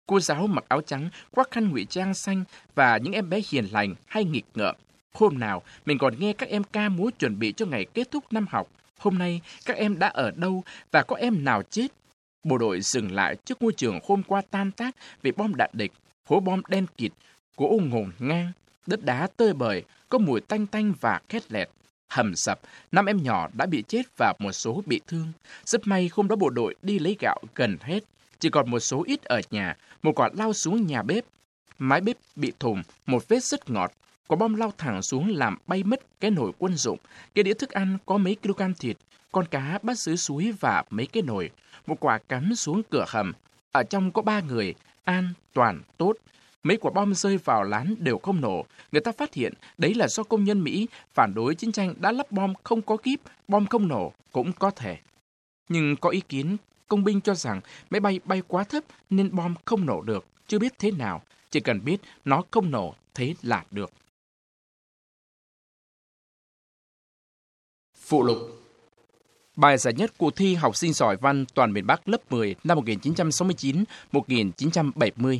Cô giáo mặc áo trắng, khoác khăn ngụy trang xanh và những em bé hiền lành hay nghịch ngợm Hôm nào, mình còn nghe các em ca múa chuẩn bị cho ngày kết thúc năm học. Hôm nay, các em đã ở đâu và có em nào chết? Bộ đội dừng lại trước ngôi trường hôm qua tan tác vì bom đạn địch, hố bom đen kịt, gỗ ngổn ngang, đất đá tơi bời, có mùi tanh tanh và khét lẹt. Hầm sập, năm em nhỏ đã bị chết và một số bị thương. Rất may hôm đó bộ đội đi lấy gạo gần hết. Chỉ còn một số ít ở nhà, một quả lao xuống nhà bếp. Mái bếp bị thùng, một vết rất ngọt, Quả bom lao thẳng xuống làm bay mất cái nồi quân dụng. Cái đĩa thức ăn có mấy kg thịt, con cá bắt dưới suối và mấy cái nồi. Một quả cắm xuống cửa hầm. Ở trong có ba người, an, toàn, tốt. Mấy quả bom rơi vào lán đều không nổ. Người ta phát hiện đấy là do công nhân Mỹ phản đối chiến tranh đã lắp bom không có kíp, bom không nổ cũng có thể. Nhưng có ý kiến công binh cho rằng máy bay bay quá thấp nên bom không nổ được, chưa biết thế nào. Chỉ cần biết nó không nổ, thế là được. Phụ lục Bài giải nhất cuộc thi học sinh giỏi văn toàn miền Bắc lớp 10 năm 1969-1970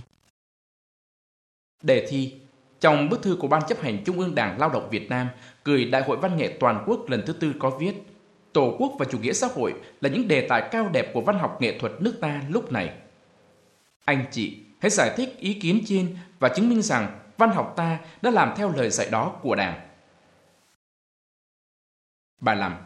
Đề thi Trong bức thư của Ban chấp hành Trung ương Đảng Lao động Việt Nam gửi Đại hội Văn nghệ Toàn quốc lần thứ tư có viết Tổ quốc và chủ nghĩa xã hội là những đề tài cao đẹp của văn học nghệ thuật nước ta lúc này. Anh chị hãy giải thích ý kiến trên và chứng minh rằng văn học ta đã làm theo lời dạy đó của Đảng. 35.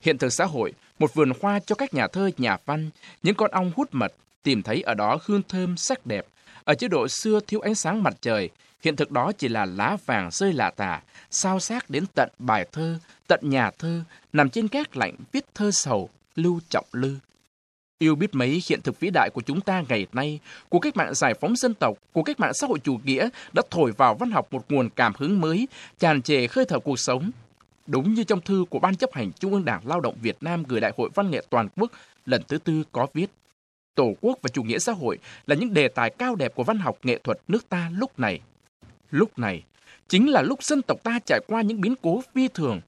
Hiện thực xã hội, một vườn hoa cho các nhà thơ nhà văn, những con ong hút mật, tìm thấy ở đó hương thơm sắc đẹp. Ở chế độ xưa thiếu ánh sáng mặt trời, hiện thực đó chỉ là lá vàng rơi lạ tả, sao xác đến tận bài thơ, tận nhà thơ, nằm trên cát lạnh viết thơ sầu, lưu trọng lư. Yêu biết mấy hiện thực vĩ đại của chúng ta ngày nay, của cách mạng giải phóng dân tộc, của cách mạng xã hội chủ nghĩa đã thổi vào văn học một nguồn cảm hứng mới, tràn trề khơi thở cuộc sống. Đúng như trong thư của Ban chấp hành Trung ương Đảng Lao động Việt Nam gửi Đại hội Văn nghệ Toàn quốc lần thứ tư có viết, Tổ quốc và chủ nghĩa xã hội là những đề tài cao đẹp của văn học nghệ thuật nước ta lúc này. Lúc này, chính là lúc dân tộc ta trải qua những biến cố phi thường,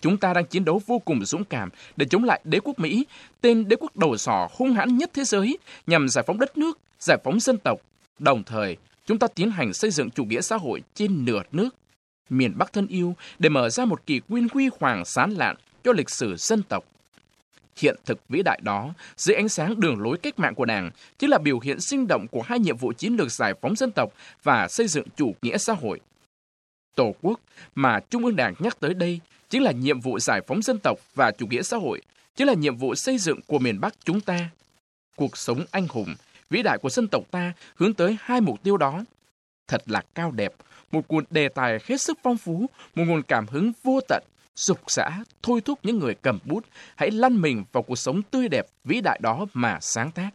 Chúng ta đang chiến đấu vô cùng dũng cảm để chống lại đế quốc Mỹ, tên đế quốc đầu sỏ hung hãn nhất thế giới, nhằm giải phóng đất nước, giải phóng dân tộc. Đồng thời, chúng ta tiến hành xây dựng chủ nghĩa xã hội trên nửa nước, miền Bắc thân yêu để mở ra một kỳ nguyên huy hoàng sán lạn cho lịch sử dân tộc. Hiện thực vĩ đại đó, dưới ánh sáng đường lối cách mạng của Đảng, chính là biểu hiện sinh động của hai nhiệm vụ chiến lược giải phóng dân tộc và xây dựng chủ nghĩa xã hội. Tổ quốc mà Trung ương Đảng nhắc tới đây chính là nhiệm vụ giải phóng dân tộc và chủ nghĩa xã hội, chính là nhiệm vụ xây dựng của miền Bắc chúng ta. Cuộc sống anh hùng, vĩ đại của dân tộc ta hướng tới hai mục tiêu đó. Thật là cao đẹp, một nguồn đề tài hết sức phong phú, một nguồn cảm hứng vô tận, dục xã, thôi thúc những người cầm bút, hãy lăn mình vào cuộc sống tươi đẹp, vĩ đại đó mà sáng tác.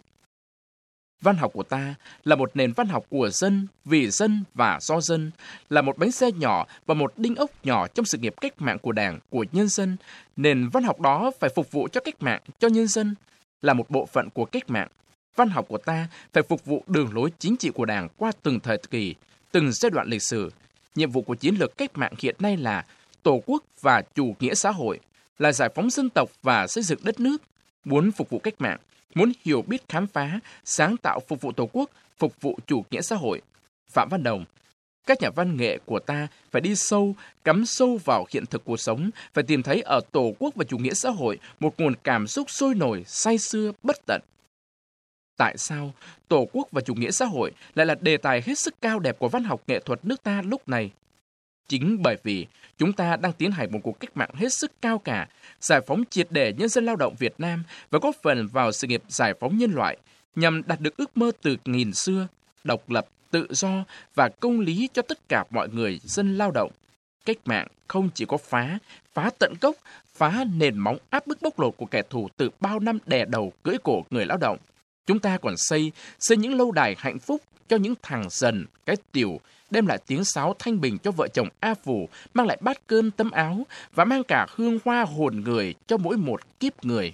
Văn học của ta là một nền văn học của dân, vì dân và do dân, là một bánh xe nhỏ và một đinh ốc nhỏ trong sự nghiệp cách mạng của Đảng, của nhân dân. Nền văn học đó phải phục vụ cho cách mạng, cho nhân dân, là một bộ phận của cách mạng. Văn học của ta phải phục vụ đường lối chính trị của Đảng qua từng thời kỳ, từng giai đoạn lịch sử. Nhiệm vụ của chiến lược cách mạng hiện nay là tổ quốc và chủ nghĩa xã hội, là giải phóng dân tộc và xây dựng đất nước. Muốn phục vụ cách mạng, muốn hiểu biết khám phá, sáng tạo phục vụ Tổ quốc, phục vụ chủ nghĩa xã hội. Phạm Văn Đồng, Các nhà văn nghệ của ta phải đi sâu, cắm sâu vào hiện thực cuộc sống, phải tìm thấy ở Tổ quốc và chủ nghĩa xã hội một nguồn cảm xúc sôi nổi, say xưa, bất tận. Tại sao Tổ quốc và chủ nghĩa xã hội lại là đề tài hết sức cao đẹp của văn học nghệ thuật nước ta lúc này? Chính bởi vì chúng ta đang tiến hành một cuộc cách mạng hết sức cao cả, giải phóng triệt để nhân dân lao động Việt Nam và góp phần vào sự nghiệp giải phóng nhân loại nhằm đạt được ước mơ từ nghìn xưa, độc lập, tự do và công lý cho tất cả mọi người dân lao động. Cách mạng không chỉ có phá, phá tận gốc, phá nền móng áp bức bóc lột của kẻ thù từ bao năm đè đầu cưỡi cổ người lao động. Chúng ta còn xây, xây những lâu đài hạnh phúc cho những thằng dần, cái tiểu, đem lại tiếng sáo thanh bình cho vợ chồng A Phủ, mang lại bát cơm tấm áo và mang cả hương hoa hồn người cho mỗi một kiếp người.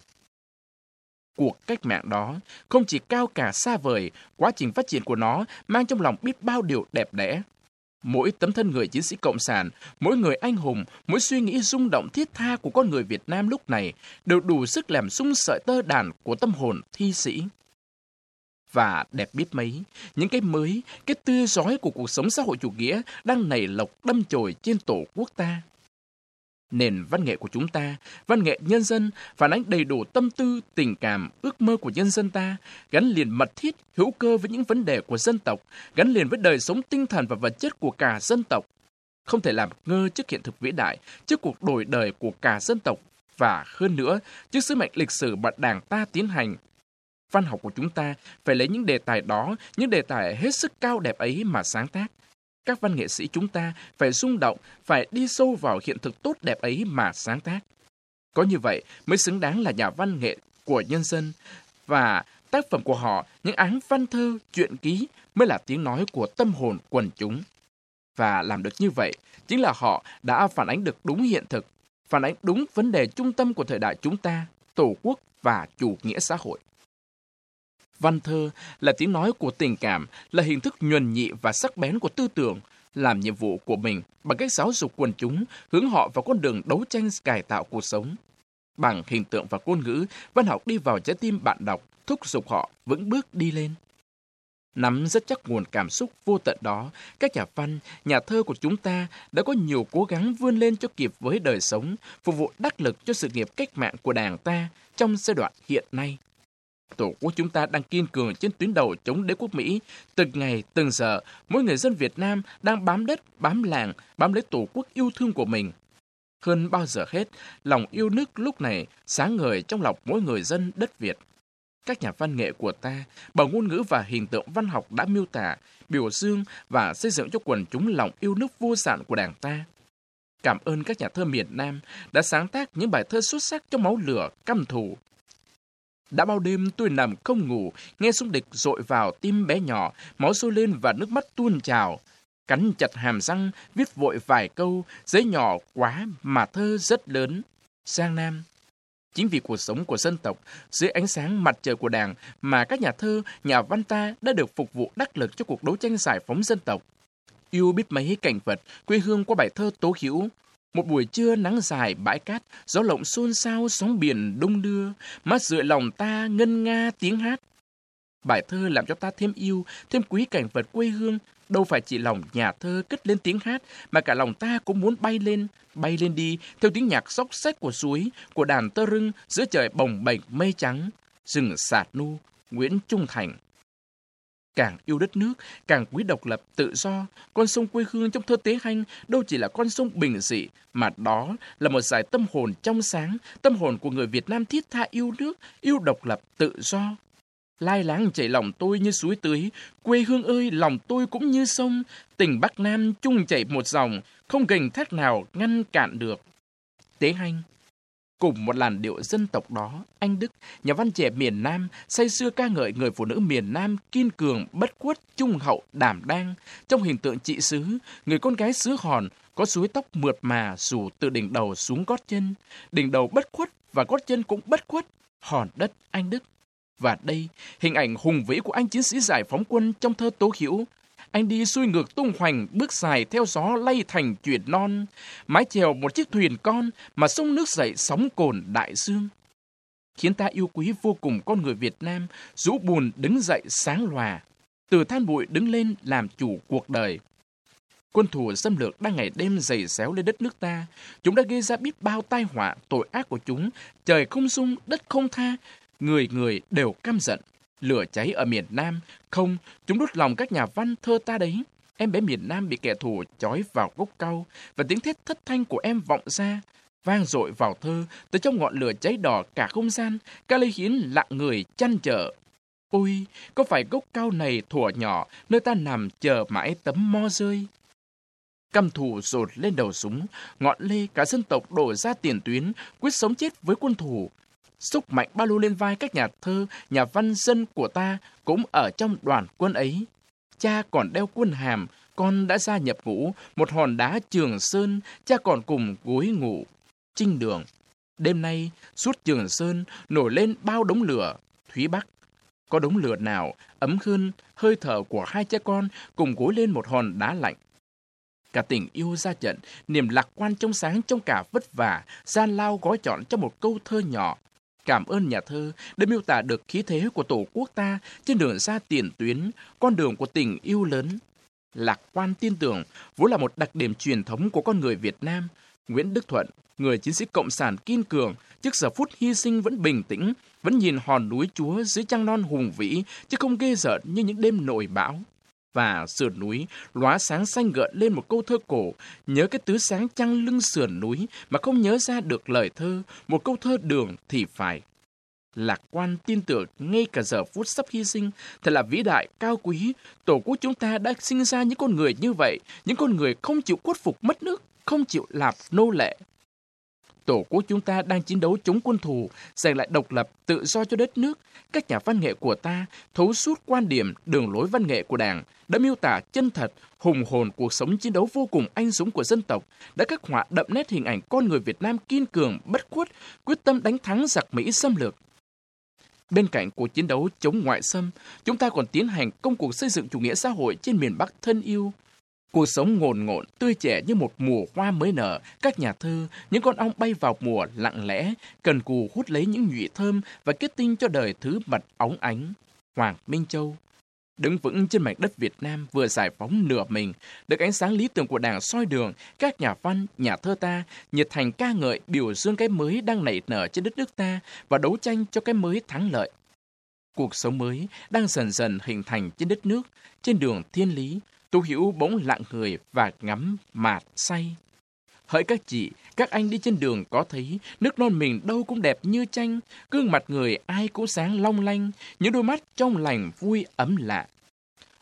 Cuộc cách mạng đó không chỉ cao cả xa vời, quá trình phát triển của nó mang trong lòng biết bao điều đẹp đẽ. Mỗi tấm thân người chiến sĩ cộng sản, mỗi người anh hùng, mỗi suy nghĩ rung động thiết tha của con người Việt Nam lúc này đều đủ sức làm sung sợi tơ đàn của tâm hồn thi sĩ và đẹp biết mấy, những cái mới, cái tươi rói của cuộc sống xã hội chủ nghĩa đang nảy lộc đâm chồi trên tổ quốc ta. Nền văn nghệ của chúng ta, văn nghệ nhân dân, phản ánh đầy đủ tâm tư, tình cảm, ước mơ của nhân dân ta, gắn liền mật thiết, hữu cơ với những vấn đề của dân tộc, gắn liền với đời sống tinh thần và vật chất của cả dân tộc. Không thể làm ngơ trước hiện thực vĩ đại, trước cuộc đổi đời của cả dân tộc và hơn nữa, trước sứ mệnh lịch sử mà Đảng ta tiến hành Văn học của chúng ta phải lấy những đề tài đó, những đề tài hết sức cao đẹp ấy mà sáng tác. Các văn nghệ sĩ chúng ta phải rung động, phải đi sâu vào hiện thực tốt đẹp ấy mà sáng tác. Có như vậy mới xứng đáng là nhà văn nghệ của nhân dân và tác phẩm của họ, những áng văn thơ, truyện ký mới là tiếng nói của tâm hồn quần chúng. Và làm được như vậy, chính là họ đã phản ánh được đúng hiện thực, phản ánh đúng vấn đề trung tâm của thời đại chúng ta, tổ quốc và chủ nghĩa xã hội. Văn thơ là tiếng nói của tình cảm, là hình thức nhuần nhị và sắc bén của tư tưởng, làm nhiệm vụ của mình bằng cách giáo dục quần chúng, hướng họ vào con đường đấu tranh cải tạo cuộc sống. Bằng hình tượng và ngôn ngữ, văn học đi vào trái tim bạn đọc, thúc giục họ vững bước đi lên. Nắm rất chắc nguồn cảm xúc vô tận đó, các nhà văn, nhà thơ của chúng ta đã có nhiều cố gắng vươn lên cho kịp với đời sống, phục vụ đắc lực cho sự nghiệp cách mạng của đảng ta trong giai đoạn hiện nay. Tổ quốc chúng ta đang kiên cường trên tuyến đầu chống đế quốc Mỹ. Từng ngày, từng giờ, mỗi người dân Việt Nam đang bám đất, bám làng, bám lấy Tổ quốc yêu thương của mình. Hơn bao giờ hết, lòng yêu nước lúc này sáng ngời trong lòng mỗi người dân đất Việt. Các nhà văn nghệ của ta, bằng ngôn ngữ và hình tượng văn học đã miêu tả, biểu dương và xây dựng cho quần chúng lòng yêu nước vô sản của đảng ta. Cảm ơn các nhà thơ miền Nam đã sáng tác những bài thơ xuất sắc trong máu lửa, căm thù, đã bao đêm tôi nằm không ngủ, nghe súng địch dội vào tim bé nhỏ, máu sôi lên và nước mắt tuôn trào. Cắn chặt hàm răng, viết vội vài câu, giấy nhỏ quá mà thơ rất lớn. Giang Nam Chính vì cuộc sống của dân tộc, dưới ánh sáng mặt trời của đảng mà các nhà thơ, nhà văn ta đã được phục vụ đắc lực cho cuộc đấu tranh giải phóng dân tộc. Yêu biết mấy cảnh vật, quê hương qua bài thơ tố hữu, một buổi trưa nắng dài bãi cát, gió lộng xôn xao sóng biển đông đưa, mắt rượi lòng ta ngân nga tiếng hát. Bài thơ làm cho ta thêm yêu, thêm quý cảnh vật quê hương, đâu phải chỉ lòng nhà thơ cất lên tiếng hát, mà cả lòng ta cũng muốn bay lên, bay lên đi, theo tiếng nhạc sóc sách của suối, của đàn tơ rưng giữa trời bồng bềnh mây trắng, rừng sạt nu, Nguyễn Trung Thành. Càng yêu đất nước, càng quý độc lập, tự do, con sông quê hương trong thơ tế hanh đâu chỉ là con sông bình dị, mà đó là một giải tâm hồn trong sáng, tâm hồn của người Việt Nam thiết tha yêu nước, yêu độc lập, tự do. Lai láng chảy lòng tôi như suối tưới, quê hương ơi lòng tôi cũng như sông, tỉnh Bắc Nam chung chảy một dòng, không gành thác nào ngăn cản được. Tế hanh Cùng một làn điệu dân tộc đó, anh Đức, nhà văn trẻ miền Nam, say xưa ca ngợi người phụ nữ miền Nam kiên cường, bất khuất, trung hậu, đảm đang. Trong hình tượng chị xứ, người con gái xứ hòn, có suối tóc mượt mà rủ từ đỉnh đầu xuống gót chân. Đỉnh đầu bất khuất và gót chân cũng bất khuất. Hòn đất, anh Đức. Và đây, hình ảnh hùng vĩ của anh chiến sĩ giải phóng quân trong thơ Tố Hiểu, anh đi xuôi ngược tung hoành, bước dài theo gió lay thành chuyển non, mái chèo một chiếc thuyền con mà sông nước dậy sóng cồn đại dương. Khiến ta yêu quý vô cùng con người Việt Nam, rũ buồn đứng dậy sáng lòa, từ than bụi đứng lên làm chủ cuộc đời. Quân thù xâm lược đang ngày đêm dày xéo lên đất nước ta. Chúng đã gây ra biết bao tai họa, tội ác của chúng. Trời không dung, đất không tha. Người người đều căm giận. Lửa cháy ở miền Nam. Không, chúng đốt lòng các nhà văn thơ ta đấy. Em bé miền Nam bị kẻ thù chói vào gốc cau và tiếng thét thất thanh của em vọng ra vang dội vào thơ từ trong ngọn lửa cháy đỏ cả không gian ca lê hiến lặng người chăn trở ôi có phải gốc cao này thủa nhỏ nơi ta nằm chờ mãi tấm mo rơi căm thù rột lên đầu súng ngọn lê cả dân tộc đổ ra tiền tuyến quyết sống chết với quân thù xúc mạnh ba lô lên vai các nhà thơ nhà văn dân của ta cũng ở trong đoàn quân ấy cha còn đeo quân hàm con đã gia nhập ngũ một hòn đá trường sơn cha còn cùng gối ngủ trinh đường. Đêm nay, suốt Trường Sơn nổi lên bao đống lửa, Thúy Bắc. Có đống lửa nào ấm hơn hơi thở của hai cha con cùng gối lên một hòn đá lạnh. Cả tình yêu ra trận, niềm lạc quan trong sáng trong cả vất vả, gian lao gói chọn trong một câu thơ nhỏ. Cảm ơn nhà thơ đã miêu tả được khí thế của Tổ quốc ta trên đường ra tiền tuyến, con đường của tình yêu lớn. Lạc quan tin tưởng vốn là một đặc điểm truyền thống của con người Việt Nam. Nguyễn Đức Thuận người chiến sĩ cộng sản kiên cường, trước giờ phút hy sinh vẫn bình tĩnh, vẫn nhìn hòn núi chúa dưới trăng non hùng vĩ, chứ không ghê rợn như những đêm nổi bão. Và sườn núi, lóa sáng xanh gợn lên một câu thơ cổ, nhớ cái tứ sáng trăng lưng sườn núi mà không nhớ ra được lời thơ, một câu thơ đường thì phải. Lạc quan tin tưởng ngay cả giờ phút sắp hy sinh, thật là vĩ đại, cao quý. Tổ quốc chúng ta đã sinh ra những con người như vậy, những con người không chịu khuất phục mất nước, không chịu lạp nô lệ, Tổ quốc chúng ta đang chiến đấu chống quân thù, giành lại độc lập, tự do cho đất nước. Các nhà văn nghệ của ta thấu suốt quan điểm, đường lối văn nghệ của Đảng, đã miêu tả chân thật, hùng hồn cuộc sống chiến đấu vô cùng anh dũng của dân tộc, đã khắc họa đậm nét hình ảnh con người Việt Nam kiên cường, bất khuất, quyết tâm đánh thắng giặc Mỹ xâm lược. Bên cạnh cuộc chiến đấu chống ngoại xâm, chúng ta còn tiến hành công cuộc xây dựng chủ nghĩa xã hội trên miền Bắc thân yêu, Cuộc sống ngồn ngộn, tươi trẻ như một mùa hoa mới nở, các nhà thơ, những con ong bay vào mùa lặng lẽ, cần cù hút lấy những nhụy thơm và kết tinh cho đời thứ mật óng ánh. Hoàng Minh Châu Đứng vững trên mảnh đất Việt Nam vừa giải phóng nửa mình, được ánh sáng lý tưởng của đảng soi đường, các nhà văn, nhà thơ ta nhiệt thành ca ngợi biểu dương cái mới đang nảy nở trên đất nước ta và đấu tranh cho cái mới thắng lợi. Cuộc sống mới đang dần dần hình thành trên đất nước, trên đường thiên lý, Tú Hiểu bỗng lặng người và ngắm mạt say. Hỡi các chị, các anh đi trên đường có thấy nước non mình đâu cũng đẹp như tranh, gương mặt người ai cũng sáng long lanh, những đôi mắt trong lành vui ấm lạ.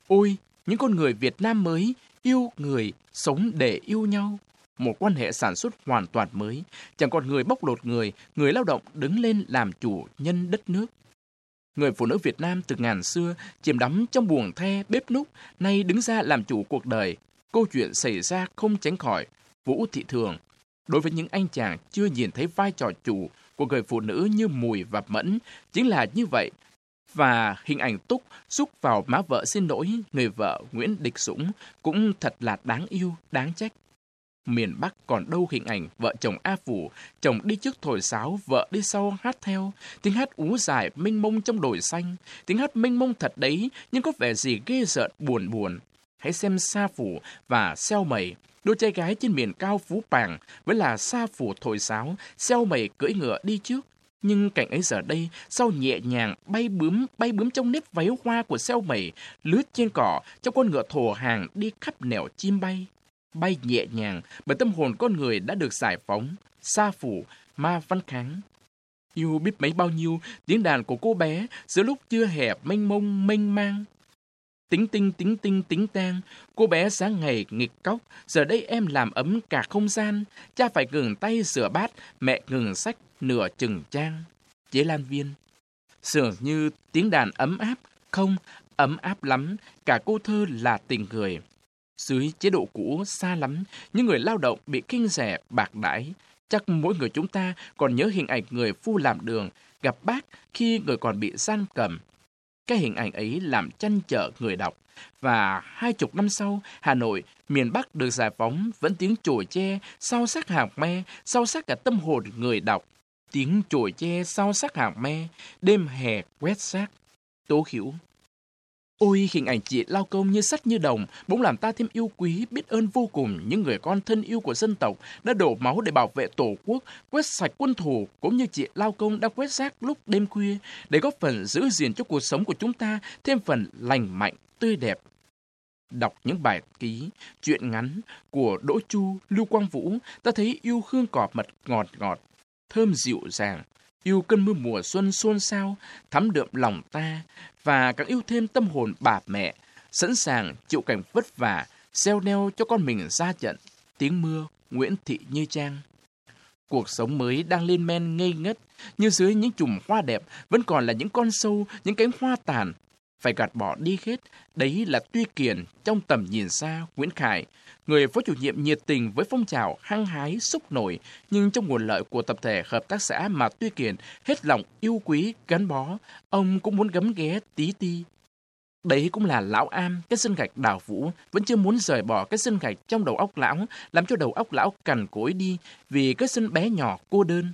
Ôi, những con người Việt Nam mới, yêu người, sống để yêu nhau. Một quan hệ sản xuất hoàn toàn mới, chẳng còn người bóc lột người, người lao động đứng lên làm chủ nhân đất nước. Người phụ nữ Việt Nam từ ngàn xưa chìm đắm trong buồng the, bếp núc, nay đứng ra làm chủ cuộc đời. Câu chuyện xảy ra không tránh khỏi. Vũ Thị Thường. Đối với những anh chàng chưa nhìn thấy vai trò chủ của người phụ nữ như Mùi và Mẫn, chính là như vậy. Và hình ảnh Túc xúc vào má vợ xin lỗi người vợ Nguyễn Địch Dũng cũng thật là đáng yêu, đáng trách miền Bắc còn đâu hình ảnh vợ chồng A Phủ, chồng đi trước thổi sáo, vợ đi sau hát theo. Tiếng hát ú dài, mênh mông trong đồi xanh. Tiếng hát mênh mông thật đấy, nhưng có vẻ gì ghê rợn, buồn buồn. Hãy xem Sa Phủ và Xeo Mầy, đôi trai gái trên miền cao Phú Pàng, với là Sa Phủ thổi sáo, Xeo Mầy cưỡi ngựa đi trước. Nhưng cảnh ấy giờ đây, sao nhẹ nhàng, bay bướm, bay bướm trong nếp váy hoa của xeo mẩy, lướt trên cỏ, trong con ngựa thổ hàng đi khắp nẻo chim bay bay nhẹ nhàng bởi tâm hồn con người đã được giải phóng, xa phủ, ma văn kháng. Yêu biết mấy bao nhiêu tiếng đàn của cô bé giữa lúc chưa hẹp mênh mông mênh mang. Tính tinh tính tinh tính tang, cô bé sáng ngày nghịch cóc, giờ đây em làm ấm cả không gian, cha phải ngừng tay rửa bát, mẹ ngừng sách nửa chừng trang. Chế Lan Viên Dường như tiếng đàn ấm áp, không, ấm áp lắm, cả cô thơ là tình người. Dưới chế độ cũ xa lắm, những người lao động bị kinh rẻ, bạc đãi. Chắc mỗi người chúng ta còn nhớ hình ảnh người phu làm đường, gặp bác khi người còn bị gian cầm. Cái hình ảnh ấy làm chăn trở người đọc. Và hai chục năm sau, Hà Nội, miền Bắc được giải phóng vẫn tiếng chổi tre, sau sắc hàng me, sau sắc cả tâm hồn người đọc. Tiếng chổi tre sau sắc hàng me, đêm hè quét xác. Tố hiểu Ôi hình ảnh chị lao công như sắt như đồng, bỗng làm ta thêm yêu quý, biết ơn vô cùng những người con thân yêu của dân tộc đã đổ máu để bảo vệ tổ quốc, quét sạch quân thù, cũng như chị lao công đã quét rác lúc đêm khuya, để góp phần giữ gìn cho cuộc sống của chúng ta thêm phần lành mạnh, tươi đẹp. Đọc những bài ký, chuyện ngắn của Đỗ Chu, Lưu Quang Vũ, ta thấy yêu hương cỏ mật ngọt ngọt, thơm dịu dàng, yêu cơn mưa mùa xuân xôn xao, thắm đượm lòng ta, và càng yêu thêm tâm hồn bà mẹ, sẵn sàng chịu cảnh vất vả, gieo neo cho con mình ra trận, tiếng mưa, Nguyễn Thị Như Trang. Cuộc sống mới đang lên men ngây ngất, như dưới những chùm hoa đẹp vẫn còn là những con sâu, những cánh hoa tàn. Phải gạt bỏ đi hết, đấy là Tuy Kiền trong tầm nhìn xa Nguyễn Khải, người phó chủ nhiệm nhiệt tình với phong trào hăng hái xúc nổi, nhưng trong nguồn lợi của tập thể hợp tác xã mà Tuy Kiền hết lòng yêu quý gắn bó, ông cũng muốn gấm ghé tí ti. Đấy cũng là lão am, cái sân gạch đào vũ, vẫn chưa muốn rời bỏ cái sân gạch trong đầu óc lão, làm cho đầu óc lão cằn cối đi vì cái sân bé nhỏ cô đơn.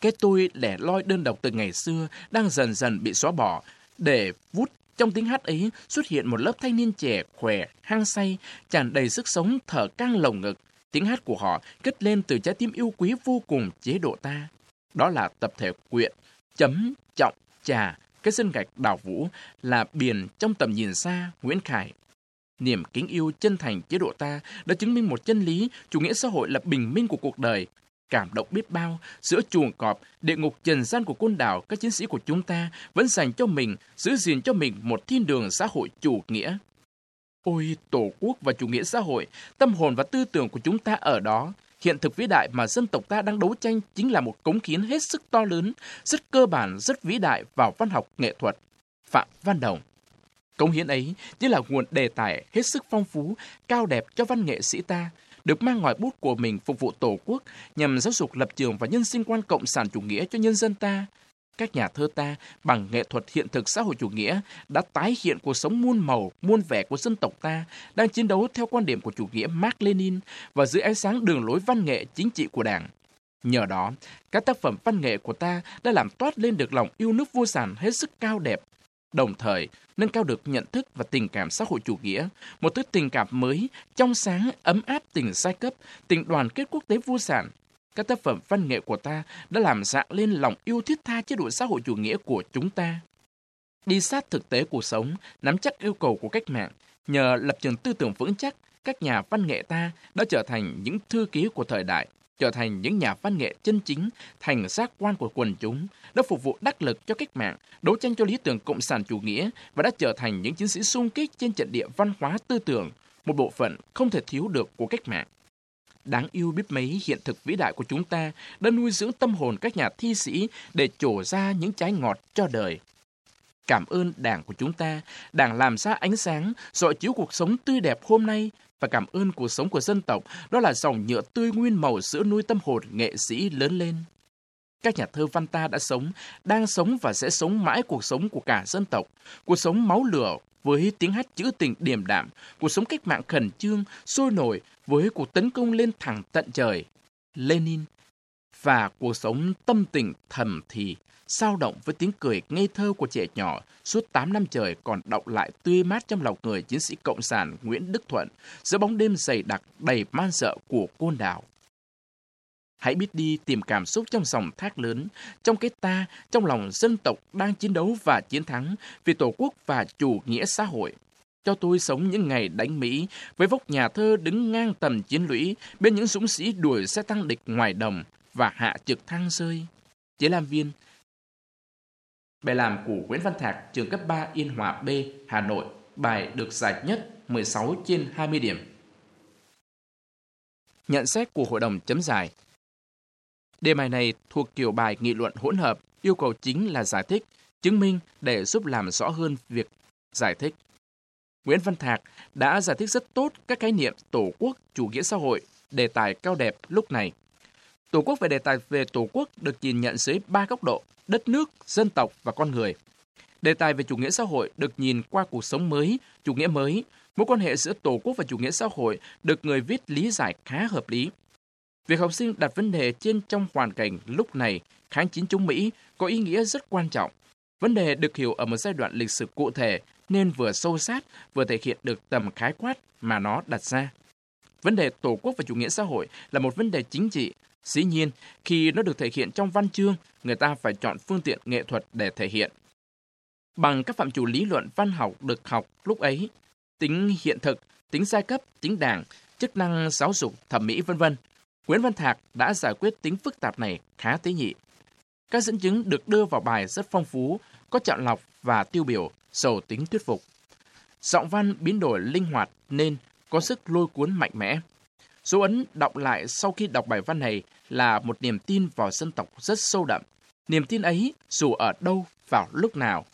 Cái tôi lẻ loi đơn độc từ ngày xưa đang dần dần bị xóa bỏ, để vút trong tiếng hát ấy xuất hiện một lớp thanh niên trẻ khỏe, hăng say, tràn đầy sức sống thở căng lồng ngực. Tiếng hát của họ kết lên từ trái tim yêu quý vô cùng chế độ ta. Đó là tập thể quyện, chấm, trọng, trà, cái sân gạch đào vũ là biển trong tầm nhìn xa Nguyễn Khải. Niềm kính yêu chân thành chế độ ta đã chứng minh một chân lý chủ nghĩa xã hội là bình minh của cuộc đời, cảm động biết bao, giữa chuồng cọp, địa ngục trần gian của côn đảo, các chiến sĩ của chúng ta vẫn dành cho mình, giữ gìn cho mình một thiên đường xã hội chủ nghĩa. Ôi Tổ quốc và chủ nghĩa xã hội, tâm hồn và tư tưởng của chúng ta ở đó, hiện thực vĩ đại mà dân tộc ta đang đấu tranh chính là một cống hiến hết sức to lớn, rất cơ bản, rất vĩ đại vào văn học nghệ thuật. Phạm Văn Đồng Cống hiến ấy chính là nguồn đề tài hết sức phong phú, cao đẹp cho văn nghệ sĩ ta, được mang ngòi bút của mình phục vụ Tổ quốc nhằm giáo dục lập trường và nhân sinh quan cộng sản chủ nghĩa cho nhân dân ta. Các nhà thơ ta bằng nghệ thuật hiện thực xã hội chủ nghĩa đã tái hiện cuộc sống muôn màu, muôn vẻ của dân tộc ta, đang chiến đấu theo quan điểm của chủ nghĩa Mark Lenin và dưới ánh sáng đường lối văn nghệ chính trị của Đảng. Nhờ đó, các tác phẩm văn nghệ của ta đã làm toát lên được lòng yêu nước vô sản hết sức cao đẹp, đồng thời nâng cao được nhận thức và tình cảm xã hội chủ nghĩa, một thứ tình cảm mới, trong sáng, ấm áp tình giai cấp, tình đoàn kết quốc tế vô sản. Các tác phẩm văn nghệ của ta đã làm dạng lên lòng yêu thiết tha chế độ xã hội chủ nghĩa của chúng ta. Đi sát thực tế cuộc sống, nắm chắc yêu cầu của cách mạng, nhờ lập trường tư tưởng vững chắc, các nhà văn nghệ ta đã trở thành những thư ký của thời đại, trở thành những nhà văn nghệ chân chính, thành giác quan của quần chúng, đã phục vụ đắc lực cho cách mạng, đấu tranh cho lý tưởng cộng sản chủ nghĩa và đã trở thành những chiến sĩ sung kích trên trận địa văn hóa tư tưởng, một bộ phận không thể thiếu được của cách mạng. Đáng yêu biết mấy hiện thực vĩ đại của chúng ta đã nuôi dưỡng tâm hồn các nhà thi sĩ để trổ ra những trái ngọt cho đời. Cảm ơn Đảng của chúng ta, Đảng làm ra ánh sáng, dọi chiếu cuộc sống tươi đẹp hôm nay và cảm ơn cuộc sống của dân tộc, đó là dòng nhựa tươi nguyên màu sữa nuôi tâm hồn nghệ sĩ lớn lên. Các nhà thơ văn ta đã sống, đang sống và sẽ sống mãi cuộc sống của cả dân tộc, cuộc sống máu lửa với tiếng hát trữ tình điềm đạm, cuộc sống cách mạng khẩn trương, sôi nổi với cuộc tấn công lên thẳng tận trời. Lenin và cuộc sống tâm tình thầm thì, sao động với tiếng cười ngây thơ của trẻ nhỏ suốt 8 năm trời còn động lại tươi mát trong lòng người chiến sĩ Cộng sản Nguyễn Đức Thuận giữa bóng đêm dày đặc đầy man sợ của côn đảo. Hãy biết đi tìm cảm xúc trong dòng thác lớn, trong cái ta, trong lòng dân tộc đang chiến đấu và chiến thắng vì Tổ quốc và chủ nghĩa xã hội. Cho tôi sống những ngày đánh Mỹ với vóc nhà thơ đứng ngang tầm chiến lũy bên những dũng sĩ đuổi xe tăng địch ngoài đồng và hạ trực thăng rơi. Chế làm viên Bài làm của Nguyễn Văn Thạc, trường cấp 3 Yên Hòa B, Hà Nội. Bài được giải nhất 16 trên 20 điểm. Nhận xét của Hội đồng chấm giải Đề bài này thuộc kiểu bài nghị luận hỗn hợp, yêu cầu chính là giải thích, chứng minh để giúp làm rõ hơn việc giải thích. Nguyễn Văn Thạc đã giải thích rất tốt các khái niệm tổ quốc, chủ nghĩa xã hội, đề tài cao đẹp lúc này. Tổ quốc về đề tài về Tổ quốc được nhìn nhận dưới ba góc độ, đất nước, dân tộc và con người. Đề tài về chủ nghĩa xã hội được nhìn qua cuộc sống mới, chủ nghĩa mới, mối quan hệ giữa Tổ quốc và chủ nghĩa xã hội được người viết lý giải khá hợp lý. Việc học sinh đặt vấn đề trên trong hoàn cảnh lúc này kháng chiến chống Mỹ có ý nghĩa rất quan trọng. Vấn đề được hiểu ở một giai đoạn lịch sử cụ thể nên vừa sâu sát, vừa thể hiện được tầm khái quát mà nó đặt ra. Vấn đề tổ quốc và chủ nghĩa xã hội là một vấn đề chính trị. Dĩ nhiên, khi nó được thể hiện trong văn chương, người ta phải chọn phương tiện nghệ thuật để thể hiện. Bằng các phạm trù lý luận văn học được học lúc ấy, tính hiện thực, tính giai cấp, tính đảng, chức năng giáo dục, thẩm mỹ vân vân. Nguyễn Văn Thạc đã giải quyết tính phức tạp này khá tế nhị. Các dẫn chứng được đưa vào bài rất phong phú, có chọn lọc và tiêu biểu, giàu tính thuyết phục. Giọng văn biến đổi linh hoạt nên có sức lôi cuốn mạnh mẽ. Dấu ấn đọc lại sau khi đọc bài văn này là một niềm tin vào dân tộc rất sâu đậm. Niềm tin ấy dù ở đâu, vào lúc nào.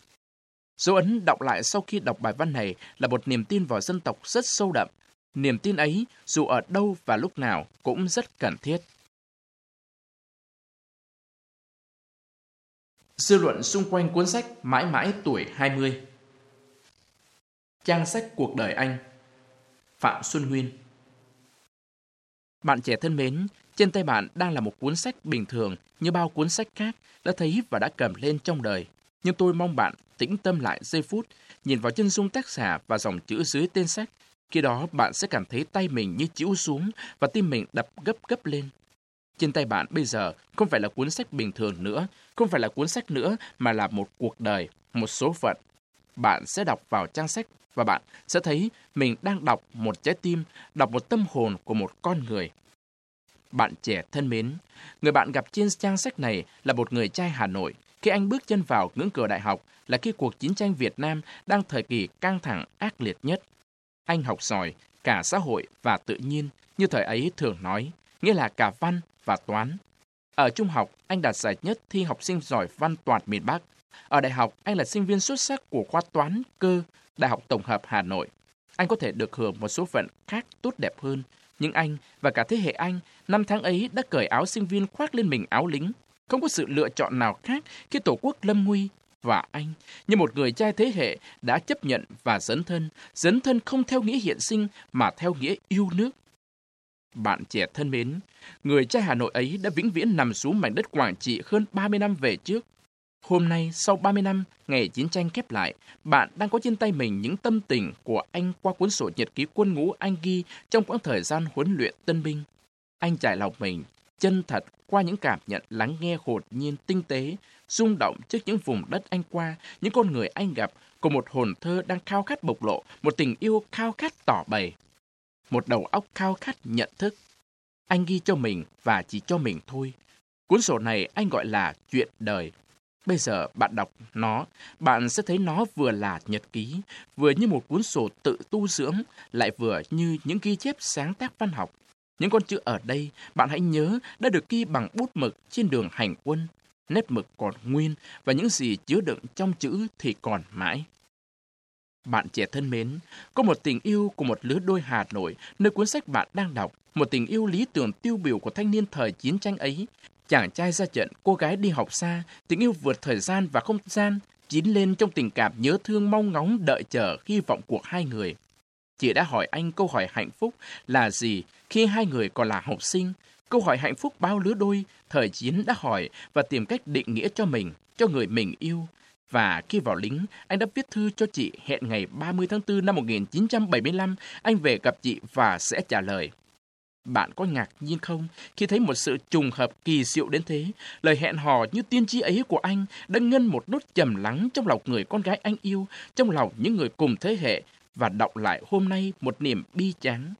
Dấu ấn đọc lại sau khi đọc bài văn này là một niềm tin vào dân tộc rất sâu đậm. Niềm tin ấy dù ở đâu và lúc nào cũng rất cần thiết. Dư luận xung quanh cuốn sách Mãi mãi tuổi 20 Trang sách cuộc đời anh Phạm Xuân Huyên Bạn trẻ thân mến, trên tay bạn đang là một cuốn sách bình thường như bao cuốn sách khác đã thấy và đã cầm lên trong đời. Nhưng tôi mong bạn tĩnh tâm lại giây phút, nhìn vào chân dung tác giả và dòng chữ dưới tên sách. Khi đó bạn sẽ cảm thấy tay mình như chịu xuống và tim mình đập gấp gấp lên. Trên tay bạn bây giờ không phải là cuốn sách bình thường nữa, không phải là cuốn sách nữa mà là một cuộc đời, một số phận. Bạn sẽ đọc vào trang sách và bạn sẽ thấy mình đang đọc một trái tim, đọc một tâm hồn của một con người. Bạn trẻ thân mến, người bạn gặp trên trang sách này là một người trai Hà Nội. Khi anh bước chân vào ngưỡng cửa đại học là khi cuộc chiến tranh Việt Nam đang thời kỳ căng thẳng ác liệt nhất. Anh học giỏi, cả xã hội và tự nhiên, như thời ấy thường nói, nghĩa là cả văn và toán. Ở trung học, anh đạt giải nhất thi học sinh giỏi văn toàn miền Bắc. Ở đại học, anh là sinh viên xuất sắc của khoa toán cơ Đại học Tổng hợp Hà Nội. Anh có thể được hưởng một số phận khác tốt đẹp hơn, nhưng anh và cả thế hệ anh năm tháng ấy đã cởi áo sinh viên khoác lên mình áo lính. Không có sự lựa chọn nào khác khi Tổ quốc lâm nguy và anh, như một người trai thế hệ, đã chấp nhận và dấn thân, dấn thân không theo nghĩa hiện sinh mà theo nghĩa yêu nước. Bạn trẻ thân mến, người trai Hà Nội ấy đã vĩnh viễn nằm xuống mảnh đất Quảng Trị hơn 30 năm về trước. Hôm nay, sau 30 năm, ngày chiến tranh khép lại, bạn đang có trên tay mình những tâm tình của anh qua cuốn sổ nhật ký quân ngũ anh ghi trong quãng thời gian huấn luyện tân binh. Anh trải lòng mình, chân thật qua những cảm nhận lắng nghe hồn nhiên tinh tế, rung động trước những vùng đất anh qua, những con người anh gặp, của một hồn thơ đang khao khát bộc lộ, một tình yêu khao khát tỏ bày. Một đầu óc khao khát nhận thức. Anh ghi cho mình và chỉ cho mình thôi. Cuốn sổ này anh gọi là chuyện đời. Bây giờ bạn đọc nó, bạn sẽ thấy nó vừa là nhật ký, vừa như một cuốn sổ tự tu dưỡng, lại vừa như những ghi chép sáng tác văn học. Những con chữ ở đây, bạn hãy nhớ đã được ghi bằng bút mực trên đường hành quân. Nét mực còn nguyên và những gì chứa đựng trong chữ thì còn mãi. Bạn trẻ thân mến, có một tình yêu của một lứa đôi Hà Nội nơi cuốn sách bạn đang đọc, một tình yêu lý tưởng tiêu biểu của thanh niên thời chiến tranh ấy, Chàng trai ra trận, cô gái đi học xa, tình yêu vượt thời gian và không gian, chín lên trong tình cảm nhớ thương mong ngóng đợi chờ hy vọng của hai người. Chị đã hỏi anh câu hỏi hạnh phúc là gì khi hai người còn là học sinh. Câu hỏi hạnh phúc bao lứa đôi, thời chiến đã hỏi và tìm cách định nghĩa cho mình, cho người mình yêu. Và khi vào lính, anh đã viết thư cho chị hẹn ngày 30 tháng 4 năm 1975, anh về gặp chị và sẽ trả lời. Bạn có ngạc nhiên không khi thấy một sự trùng hợp kỳ diệu đến thế? Lời hẹn hò như tiên tri ấy của anh đã ngân một nốt trầm lắng trong lòng người con gái anh yêu, trong lòng những người cùng thế hệ và đọc lại hôm nay một niềm bi tráng.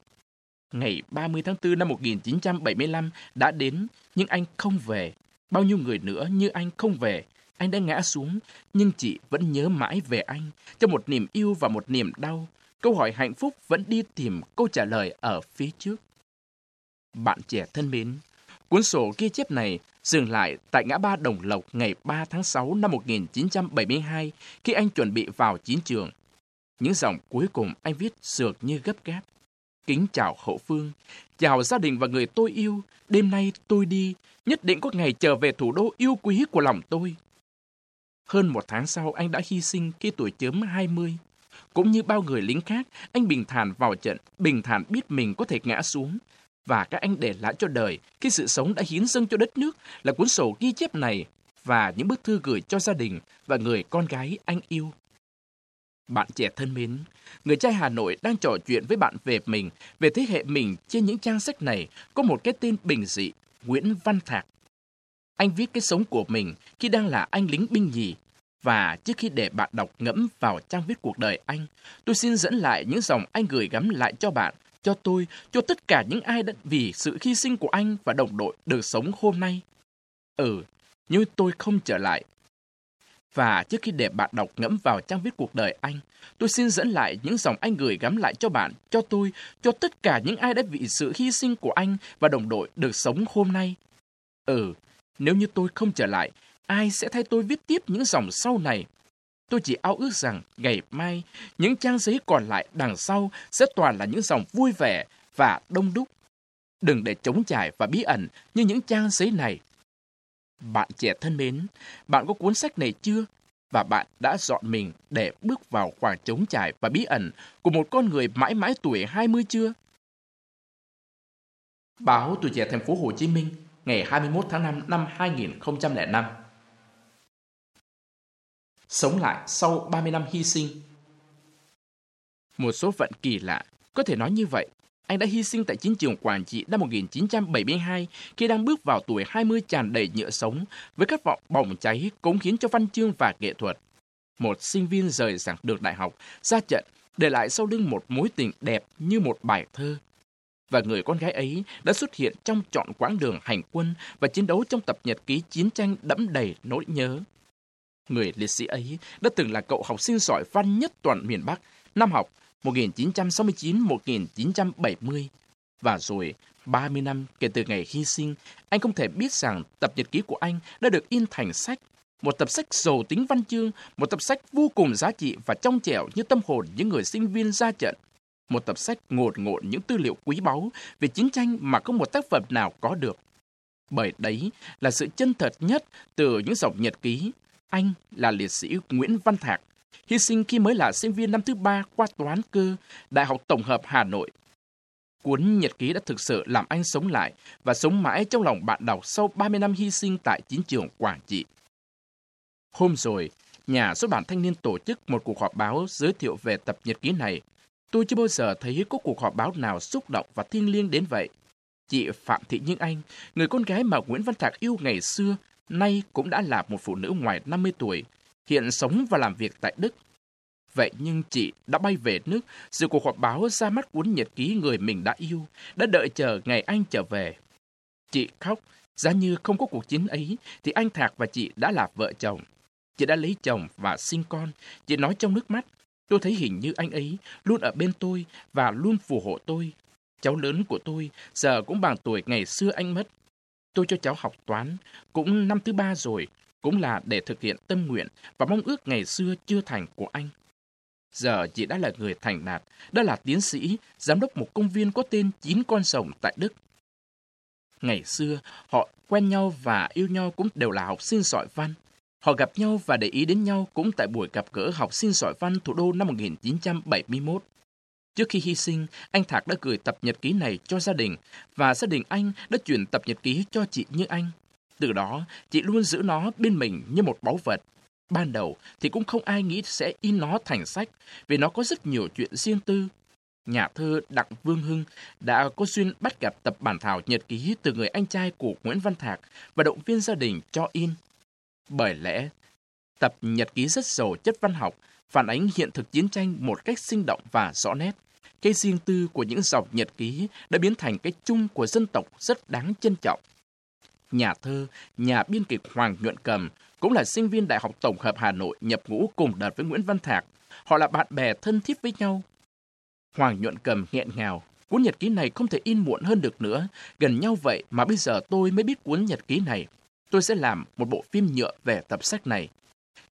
Ngày 30 tháng 4 năm 1975 đã đến, nhưng anh không về. Bao nhiêu người nữa như anh không về. Anh đã ngã xuống, nhưng chị vẫn nhớ mãi về anh, trong một niềm yêu và một niềm đau. Câu hỏi hạnh phúc vẫn đi tìm câu trả lời ở phía trước. Bạn trẻ thân mến, cuốn sổ ghi chép này dừng lại tại ngã ba Đồng Lộc ngày 3 tháng 6 năm 1972 khi anh chuẩn bị vào chiến trường. Những dòng cuối cùng anh viết sược như gấp gáp. Kính chào hậu phương, chào gia đình và người tôi yêu, đêm nay tôi đi, nhất định có ngày trở về thủ đô yêu quý của lòng tôi. Hơn một tháng sau anh đã hy sinh khi tuổi chớm 20. Cũng như bao người lính khác, anh bình thản vào trận, bình thản biết mình có thể ngã xuống, và các anh để lại cho đời khi sự sống đã hiến dâng cho đất nước là cuốn sổ ghi chép này và những bức thư gửi cho gia đình và người con gái anh yêu. Bạn trẻ thân mến, người trai Hà Nội đang trò chuyện với bạn về mình, về thế hệ mình trên những trang sách này có một cái tên bình dị, Nguyễn Văn Thạc. Anh viết cái sống của mình khi đang là anh lính binh nhì. Và trước khi để bạn đọc ngẫm vào trang viết cuộc đời anh, tôi xin dẫn lại những dòng anh gửi gắm lại cho bạn, cho tôi, cho tất cả những ai đã vì sự hy sinh của anh và đồng đội được sống hôm nay. Ừ, nhưng tôi không trở lại. Và trước khi để bạn đọc ngẫm vào trang viết cuộc đời anh, tôi xin dẫn lại những dòng anh gửi gắm lại cho bạn, cho tôi, cho tất cả những ai đã vì sự hy sinh của anh và đồng đội được sống hôm nay. Ừ, nếu như tôi không trở lại, ai sẽ thay tôi viết tiếp những dòng sau này? Tôi chỉ ao ước rằng ngày mai, những trang giấy còn lại đằng sau sẽ toàn là những dòng vui vẻ và đông đúc. Đừng để trống trải và bí ẩn như những trang giấy này. Bạn trẻ thân mến, bạn có cuốn sách này chưa? Và bạn đã dọn mình để bước vào khoảng trống trải và bí ẩn của một con người mãi mãi tuổi 20 chưa? Báo Tuổi trẻ thành phố Hồ Chí Minh ngày 21 tháng 5 năm 2005 Sống lại sau 30 năm hy sinh Một số phận kỳ lạ, có thể nói như vậy. Anh đã hy sinh tại chiến trường Quảng Trị năm 1972 khi đang bước vào tuổi 20 tràn đầy nhựa sống với các vọng bỏng cháy cống hiến cho văn chương và nghệ thuật. Một sinh viên rời giảng đường đại học, ra trận, để lại sau lưng một mối tình đẹp như một bài thơ. Và người con gái ấy đã xuất hiện trong trọn quãng đường hành quân và chiến đấu trong tập nhật ký chiến tranh đẫm đầy nỗi nhớ. Người liệt sĩ ấy đã từng là cậu học sinh giỏi văn nhất toàn miền Bắc, năm học 1969-1970. Và rồi, 30 năm kể từ ngày hy sinh, anh không thể biết rằng tập nhật ký của anh đã được in thành sách. Một tập sách giàu tính văn chương, một tập sách vô cùng giá trị và trong trẻo như tâm hồn những người sinh viên ra trận. Một tập sách ngột ngộn những tư liệu quý báu về chiến tranh mà không một tác phẩm nào có được. Bởi đấy là sự chân thật nhất từ những dòng nhật ký. Anh là liệt sĩ Nguyễn Văn Thạc, hy sinh khi mới là sinh viên năm thứ ba khoa toán cơ, Đại học Tổng hợp Hà Nội. Cuốn nhật ký đã thực sự làm anh sống lại và sống mãi trong lòng bạn đọc sau 30 năm hy sinh tại chiến trường Quảng Trị. Hôm rồi, nhà xuất bản Thanh niên tổ chức một cuộc họp báo giới thiệu về tập nhật ký này. Tôi chưa bao giờ thấy có cuộc họp báo nào xúc động và thiêng liêng đến vậy. Chị Phạm Thị Như Anh, người con gái mà Nguyễn Văn Thạc yêu ngày xưa, nay cũng đã là một phụ nữ ngoài 50 tuổi, hiện sống và làm việc tại Đức. Vậy nhưng chị đã bay về nước, dự cuộc họp báo ra mắt cuốn nhật ký người mình đã yêu, đã đợi chờ ngày anh trở về. Chị khóc, giá như không có cuộc chiến ấy, thì anh Thạc và chị đã là vợ chồng. Chị đã lấy chồng và sinh con, chị nói trong nước mắt. Tôi thấy hình như anh ấy luôn ở bên tôi và luôn phù hộ tôi. Cháu lớn của tôi giờ cũng bằng tuổi ngày xưa anh mất. Tôi cho cháu học toán, cũng năm thứ ba rồi, cũng là để thực hiện tâm nguyện và mong ước ngày xưa chưa thành của anh. Giờ chị đã là người thành đạt, đã là tiến sĩ, giám đốc một công viên có tên Chín Con Sồng tại Đức. Ngày xưa, họ quen nhau và yêu nhau cũng đều là học sinh giỏi văn. Họ gặp nhau và để ý đến nhau cũng tại buổi gặp gỡ học sinh giỏi văn thủ đô năm 1971. Trước khi hy sinh, anh Thạc đã gửi tập nhật ký này cho gia đình và gia đình anh đã chuyển tập nhật ký cho chị Như Anh. Từ đó, chị luôn giữ nó bên mình như một báu vật. Ban đầu thì cũng không ai nghĩ sẽ in nó thành sách vì nó có rất nhiều chuyện riêng tư. Nhà thơ Đặng Vương Hưng đã có duyên bắt gặp tập bản thảo nhật ký từ người anh trai của Nguyễn Văn Thạc và động viên gia đình cho in. Bởi lẽ, tập nhật ký rất giàu chất văn học, phản ánh hiện thực chiến tranh một cách sinh động và rõ nét. Cái riêng tư của những dòng nhật ký đã biến thành cái chung của dân tộc rất đáng trân trọng nhà thơ, nhà biên kịch Hoàng Nhuận Cầm, cũng là sinh viên Đại học Tổng hợp Hà Nội nhập ngũ cùng đợt với Nguyễn Văn Thạc. Họ là bạn bè thân thiết với nhau. Hoàng Nhuận Cầm nghẹn ngào. Cuốn nhật ký này không thể in muộn hơn được nữa. Gần nhau vậy mà bây giờ tôi mới biết cuốn nhật ký này. Tôi sẽ làm một bộ phim nhựa về tập sách này.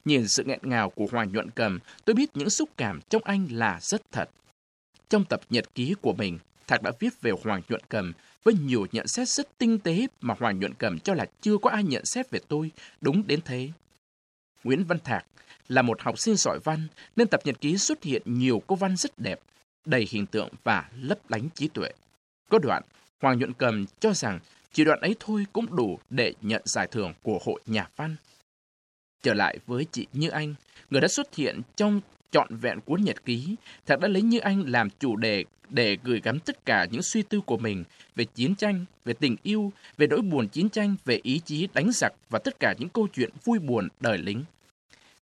Nhìn sự nghẹn ngào của Hoàng Nhuận Cầm, tôi biết những xúc cảm trong anh là rất thật. Trong tập nhật ký của mình, Thạc đã viết về Hoàng Nhuận Cầm với nhiều nhận xét rất tinh tế mà Hoàng Nhuận Cầm cho là chưa có ai nhận xét về tôi đúng đến thế. Nguyễn Văn Thạc là một học sinh giỏi văn nên tập nhật ký xuất hiện nhiều câu văn rất đẹp, đầy hình tượng và lấp lánh trí tuệ. Có đoạn, Hoàng Nhuận Cầm cho rằng chỉ đoạn ấy thôi cũng đủ để nhận giải thưởng của hội nhà văn. Trở lại với chị Như Anh, người đã xuất hiện trong trọn vẹn cuốn nhật ký, Thạc đã lấy Như Anh làm chủ đề để gửi gắm tất cả những suy tư của mình về chiến tranh, về tình yêu, về nỗi buồn chiến tranh, về ý chí đánh giặc và tất cả những câu chuyện vui buồn đời lính.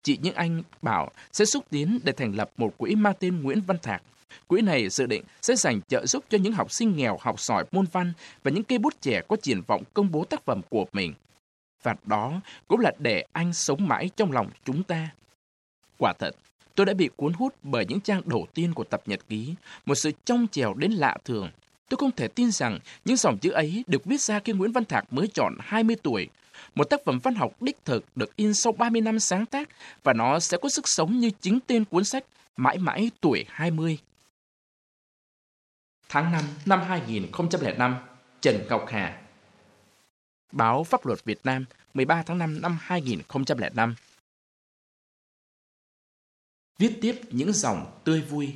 Chị Như Anh bảo sẽ xúc tiến để thành lập một quỹ mang tên Nguyễn Văn Thạc. Quỹ này dự định sẽ dành trợ giúp cho những học sinh nghèo học giỏi môn văn và những cây bút trẻ có triển vọng công bố tác phẩm của mình. Và đó cũng là để anh sống mãi trong lòng chúng ta. Quả thật, tôi đã bị cuốn hút bởi những trang đầu tiên của tập nhật ký, một sự trong trèo đến lạ thường. Tôi không thể tin rằng những dòng chữ ấy được viết ra khi Nguyễn Văn Thạc mới tròn 20 tuổi. Một tác phẩm văn học đích thực được in sau 30 năm sáng tác và nó sẽ có sức sống như chính tên cuốn sách Mãi mãi tuổi 20. Tháng 5 năm 2005, Trần Ngọc Hà Báo Pháp luật Việt Nam 13 tháng 5 năm 2005 Viết tiếp những dòng tươi vui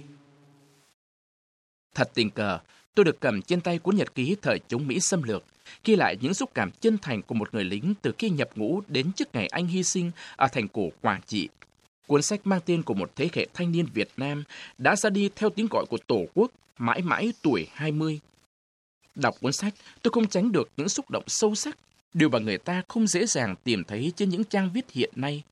Thật tình cờ, tôi được cầm trên tay cuốn nhật ký thời chống Mỹ xâm lược, ghi lại những xúc cảm chân thành của một người lính từ khi nhập ngũ đến trước ngày anh hy sinh ở thành cổ Quảng Trị. Cuốn sách mang tên của một thế hệ thanh niên Việt Nam đã ra đi theo tiếng gọi của Tổ quốc mãi mãi tuổi 20. Đọc cuốn sách, tôi không tránh được những xúc động sâu sắc, điều mà người ta không dễ dàng tìm thấy trên những trang viết hiện nay.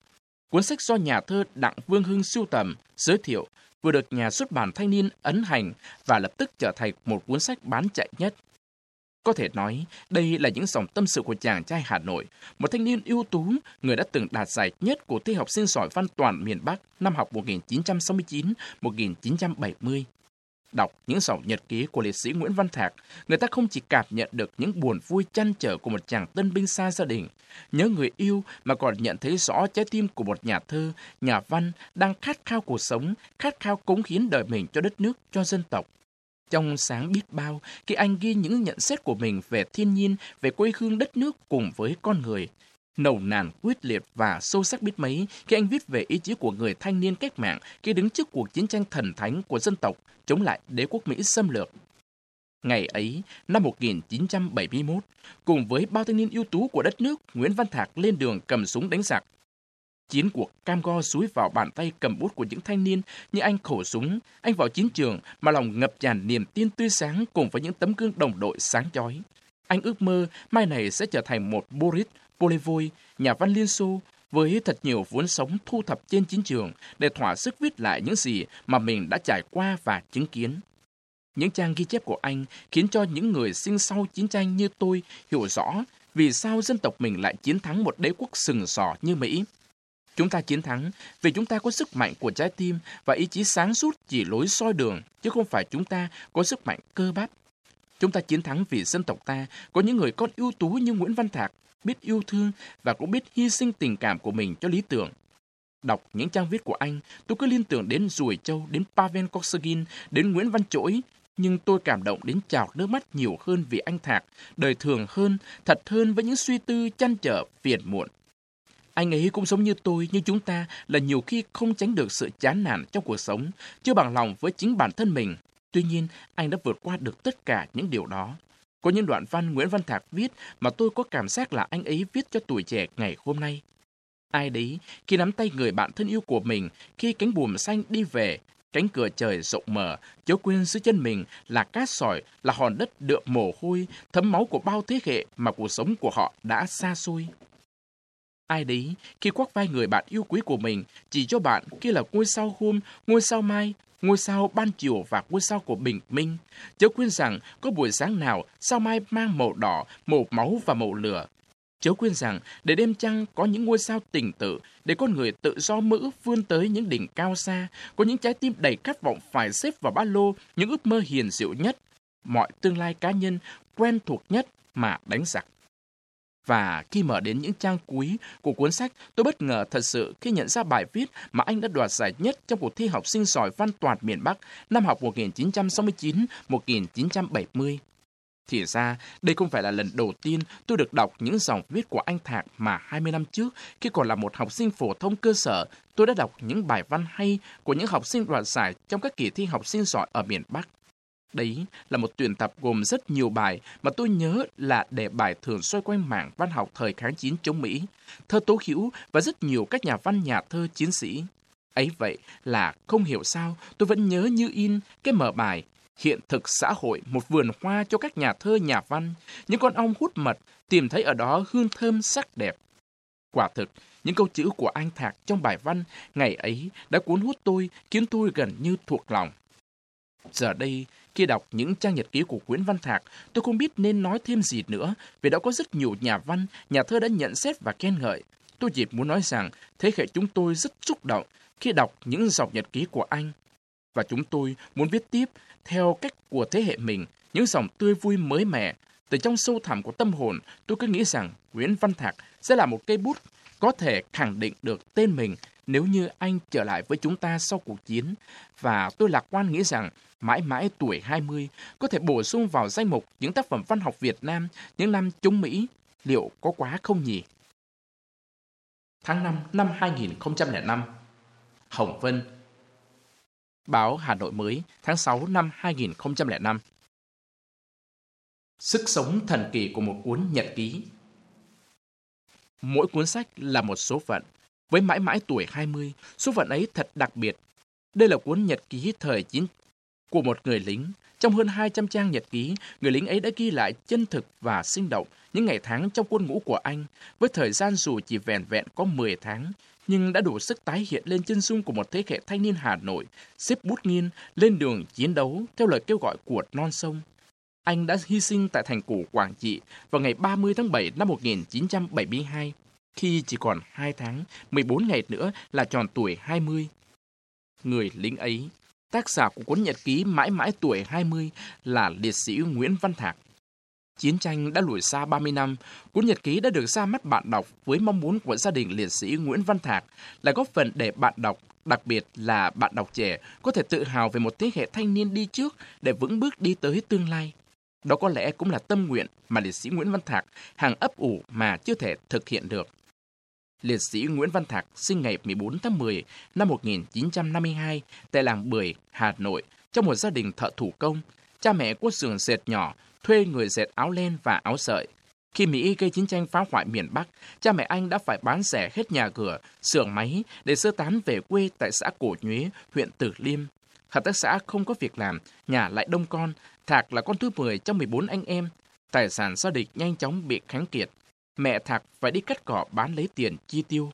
Cuốn sách do nhà thơ Đặng Vương Hưng sưu tầm, giới thiệu, vừa được nhà xuất bản thanh niên ấn hành và lập tức trở thành một cuốn sách bán chạy nhất. Có thể nói, đây là những dòng tâm sự của chàng trai Hà Nội, một thanh niên ưu tú, người đã từng đạt giải nhất của thi học sinh giỏi văn toàn miền Bắc năm học 1969-1970. Đọc những dòng nhật ký của liệt sĩ Nguyễn Văn Thạc, người ta không chỉ cảm nhận được những buồn vui chăn trở của một chàng tân binh xa gia đình, nhớ người yêu mà còn nhận thấy rõ trái tim của một nhà thơ, nhà văn đang khát khao cuộc sống, khát khao cống hiến đời mình cho đất nước, cho dân tộc. Trong sáng biết bao, khi anh ghi những nhận xét của mình về thiên nhiên, về quê hương đất nước cùng với con người, nầu nàn quyết liệt và sâu sắc biết mấy khi anh viết về ý chí của người thanh niên cách mạng khi đứng trước cuộc chiến tranh thần thánh của dân tộc chống lại đế quốc Mỹ xâm lược. Ngày ấy, năm 1971, cùng với bao thanh niên ưu tú của đất nước, Nguyễn Văn Thạc lên đường cầm súng đánh giặc. Chiến cuộc cam go suối vào bàn tay cầm bút của những thanh niên như anh khẩu súng, anh vào chiến trường mà lòng ngập tràn niềm tin tươi sáng cùng với những tấm gương đồng đội sáng chói. Anh ước mơ mai này sẽ trở thành một Boris Polevoy, nhà văn Liên Xô, với thật nhiều vốn sống thu thập trên chiến trường để thỏa sức viết lại những gì mà mình đã trải qua và chứng kiến. Những trang ghi chép của anh khiến cho những người sinh sau chiến tranh như tôi hiểu rõ vì sao dân tộc mình lại chiến thắng một đế quốc sừng sỏ như Mỹ. Chúng ta chiến thắng vì chúng ta có sức mạnh của trái tim và ý chí sáng suốt chỉ lối soi đường, chứ không phải chúng ta có sức mạnh cơ bắp. Chúng ta chiến thắng vì dân tộc ta có những người con ưu tú như Nguyễn Văn Thạc, biết yêu thương và cũng biết hy sinh tình cảm của mình cho lý tưởng. Đọc những trang viết của anh, tôi cứ liên tưởng đến Rùi Châu, đến Pavel Kosygin, đến Nguyễn Văn Chỗi. nhưng tôi cảm động đến trào nước mắt nhiều hơn vì anh Thạc, đời thường hơn, thật hơn với những suy tư chăn trở, phiền muộn. Anh ấy cũng giống như tôi, như chúng ta là nhiều khi không tránh được sự chán nản trong cuộc sống, chưa bằng lòng với chính bản thân mình. Tuy nhiên, anh đã vượt qua được tất cả những điều đó. Có những đoạn văn Nguyễn Văn Thạc viết mà tôi có cảm giác là anh ấy viết cho tuổi trẻ ngày hôm nay. Ai đấy, khi nắm tay người bạn thân yêu của mình, khi cánh buồm xanh đi về, cánh cửa trời rộng mở, chớ quên dưới chân mình là cát sỏi, là hòn đất đượm mồ hôi, thấm máu của bao thế hệ mà cuộc sống của họ đã xa xôi. Ai đấy, khi quắc vai người bạn yêu quý của mình, chỉ cho bạn kia là ngôi sao hôm, ngôi sao mai, ngôi sao ban chiều và ngôi sao của bình minh. Chớ quên rằng có buổi sáng nào sao mai mang màu đỏ, màu máu và màu lửa. Chớ quên rằng để đêm trăng có những ngôi sao tình tự, để con người tự do mơ ước vươn tới những đỉnh cao xa, có những trái tim đầy khát vọng phải xếp vào ba lô những ước mơ hiền diệu nhất, mọi tương lai cá nhân quen thuộc nhất mà đánh giặc. Và khi mở đến những trang cuối của cuốn sách, tôi bất ngờ thật sự khi nhận ra bài viết mà anh đã đoạt giải nhất trong cuộc thi học sinh giỏi văn toàn miền Bắc năm học 1969-1970. Thì ra, đây không phải là lần đầu tiên tôi được đọc những dòng viết của anh Thạc mà 20 năm trước, khi còn là một học sinh phổ thông cơ sở, tôi đã đọc những bài văn hay của những học sinh đoạt giải trong các kỳ thi học sinh giỏi ở miền Bắc. Đấy là một tuyển tập gồm rất nhiều bài mà tôi nhớ là đề bài thường xoay quanh mảng văn học thời kháng chiến chống Mỹ, thơ tố hữu và rất nhiều các nhà văn nhà thơ chiến sĩ. Ấy vậy là không hiểu sao tôi vẫn nhớ như in cái mở bài Hiện thực xã hội một vườn hoa cho các nhà thơ nhà văn, những con ong hút mật tìm thấy ở đó hương thơm sắc đẹp. Quả thực, những câu chữ của anh Thạc trong bài văn ngày ấy đã cuốn hút tôi, khiến tôi gần như thuộc lòng. Giờ đây, khi đọc những trang nhật ký của Nguyễn Văn Thạc, tôi không biết nên nói thêm gì nữa, vì đã có rất nhiều nhà văn, nhà thơ đã nhận xét và khen ngợi. Tôi chỉ muốn nói rằng, thế hệ chúng tôi rất xúc động khi đọc những dòng nhật ký của anh. Và chúng tôi muốn viết tiếp theo cách của thế hệ mình, những dòng tươi vui mới mẻ. Từ trong sâu thẳm của tâm hồn, tôi cứ nghĩ rằng Nguyễn Văn Thạc sẽ là một cây bút có thể khẳng định được tên mình nếu như anh trở lại với chúng ta sau cuộc chiến. Và tôi lạc quan nghĩ rằng mãi mãi tuổi 20 có thể bổ sung vào danh mục những tác phẩm văn học Việt Nam, những năm chống Mỹ. Liệu có quá không nhỉ? Tháng 5 năm 2005 Hồng Vân Báo Hà Nội mới, tháng 6 năm 2005 Sức sống thần kỳ của một cuốn nhật ký Mỗi cuốn sách là một số phận. Với mãi mãi tuổi 20, số phận ấy thật đặc biệt. Đây là cuốn nhật ký thời chiến của một người lính. Trong hơn 200 trang nhật ký, người lính ấy đã ghi lại chân thực và sinh động những ngày tháng trong quân ngũ của anh, với thời gian dù chỉ vẹn vẹn có 10 tháng, nhưng đã đủ sức tái hiện lên chân dung của một thế hệ thanh niên Hà Nội, xếp bút nghiên lên đường chiến đấu theo lời kêu gọi của non sông. Anh đã hy sinh tại thành cổ Quảng Trị vào ngày 30 tháng 7 năm 1972, khi chỉ còn 2 tháng, 14 ngày nữa là tròn tuổi 20. Người lính ấy, tác giả của cuốn nhật ký mãi mãi tuổi 20 là liệt sĩ Nguyễn Văn Thạc. Chiến tranh đã lùi xa 30 năm, cuốn nhật ký đã được ra mắt bạn đọc với mong muốn của gia đình liệt sĩ Nguyễn Văn Thạc là góp phần để bạn đọc, đặc biệt là bạn đọc trẻ, có thể tự hào về một thế hệ thanh niên đi trước để vững bước đi tới tương lai. Đó có lẽ cũng là tâm nguyện mà liệt sĩ Nguyễn Văn Thạc hàng ấp ủ mà chưa thể thực hiện được. Liệt sĩ Nguyễn Văn Thạc sinh ngày 14 tháng 10 năm 1952 tại làng Bưởi, Hà Nội, trong một gia đình thợ thủ công. Cha mẹ có xưởng dệt nhỏ, thuê người dệt áo len và áo sợi. Khi Mỹ gây chiến tranh phá hoại miền Bắc, cha mẹ anh đã phải bán rẻ hết nhà cửa, xưởng máy để sơ tán về quê tại xã Cổ Nhuế, huyện Tử Liêm. Hợp tác xã không có việc làm, nhà lại đông con, Thạc là con thứ 10 trong 14 anh em. Tài sản gia đình nhanh chóng bị kháng kiệt. Mẹ Thạc phải đi cắt cỏ bán lấy tiền chi tiêu.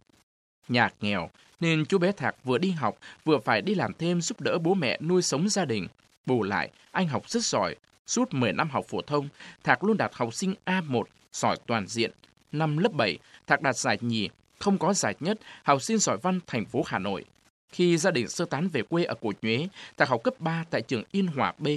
Nhà nghèo, nên chú bé Thạc vừa đi học, vừa phải đi làm thêm giúp đỡ bố mẹ nuôi sống gia đình. Bù lại, anh học rất giỏi. Suốt 10 năm học phổ thông, Thạc luôn đạt học sinh A1, giỏi toàn diện. Năm lớp 7, Thạc đạt giải nhì, không có giải nhất, học sinh giỏi văn thành phố Hà Nội. Khi gia đình sơ tán về quê ở Cổ Nhuế, Thạc học cấp 3 tại trường Yên Hòa B,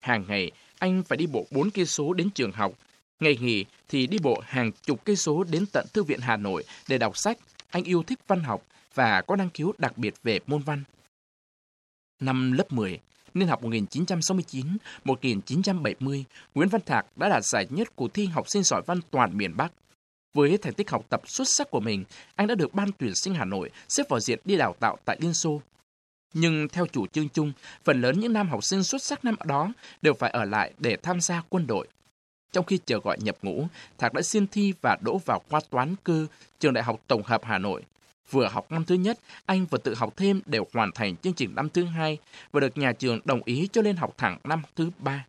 Hàng ngày, anh phải đi bộ 4 cây số đến trường học. Ngày nghỉ thì đi bộ hàng chục cây số đến tận Thư viện Hà Nội để đọc sách. Anh yêu thích văn học và có năng khiếu đặc biệt về môn văn. Năm lớp 10, niên học 1969-1970, Nguyễn Văn Thạc đã đạt giải nhất cuộc thi học sinh giỏi văn toàn miền Bắc. Với thành tích học tập xuất sắc của mình, anh đã được ban tuyển sinh Hà Nội xếp vào diện đi đào tạo tại Liên Xô. Nhưng theo chủ trương chung, phần lớn những nam học sinh xuất sắc năm đó đều phải ở lại để tham gia quân đội. Trong khi chờ gọi nhập ngũ, Thạc đã xin thi và đỗ vào khoa toán cơ trường Đại học Tổng hợp Hà Nội. Vừa học năm thứ nhất, anh vừa tự học thêm để hoàn thành chương trình năm thứ hai và được nhà trường đồng ý cho lên học thẳng năm thứ ba.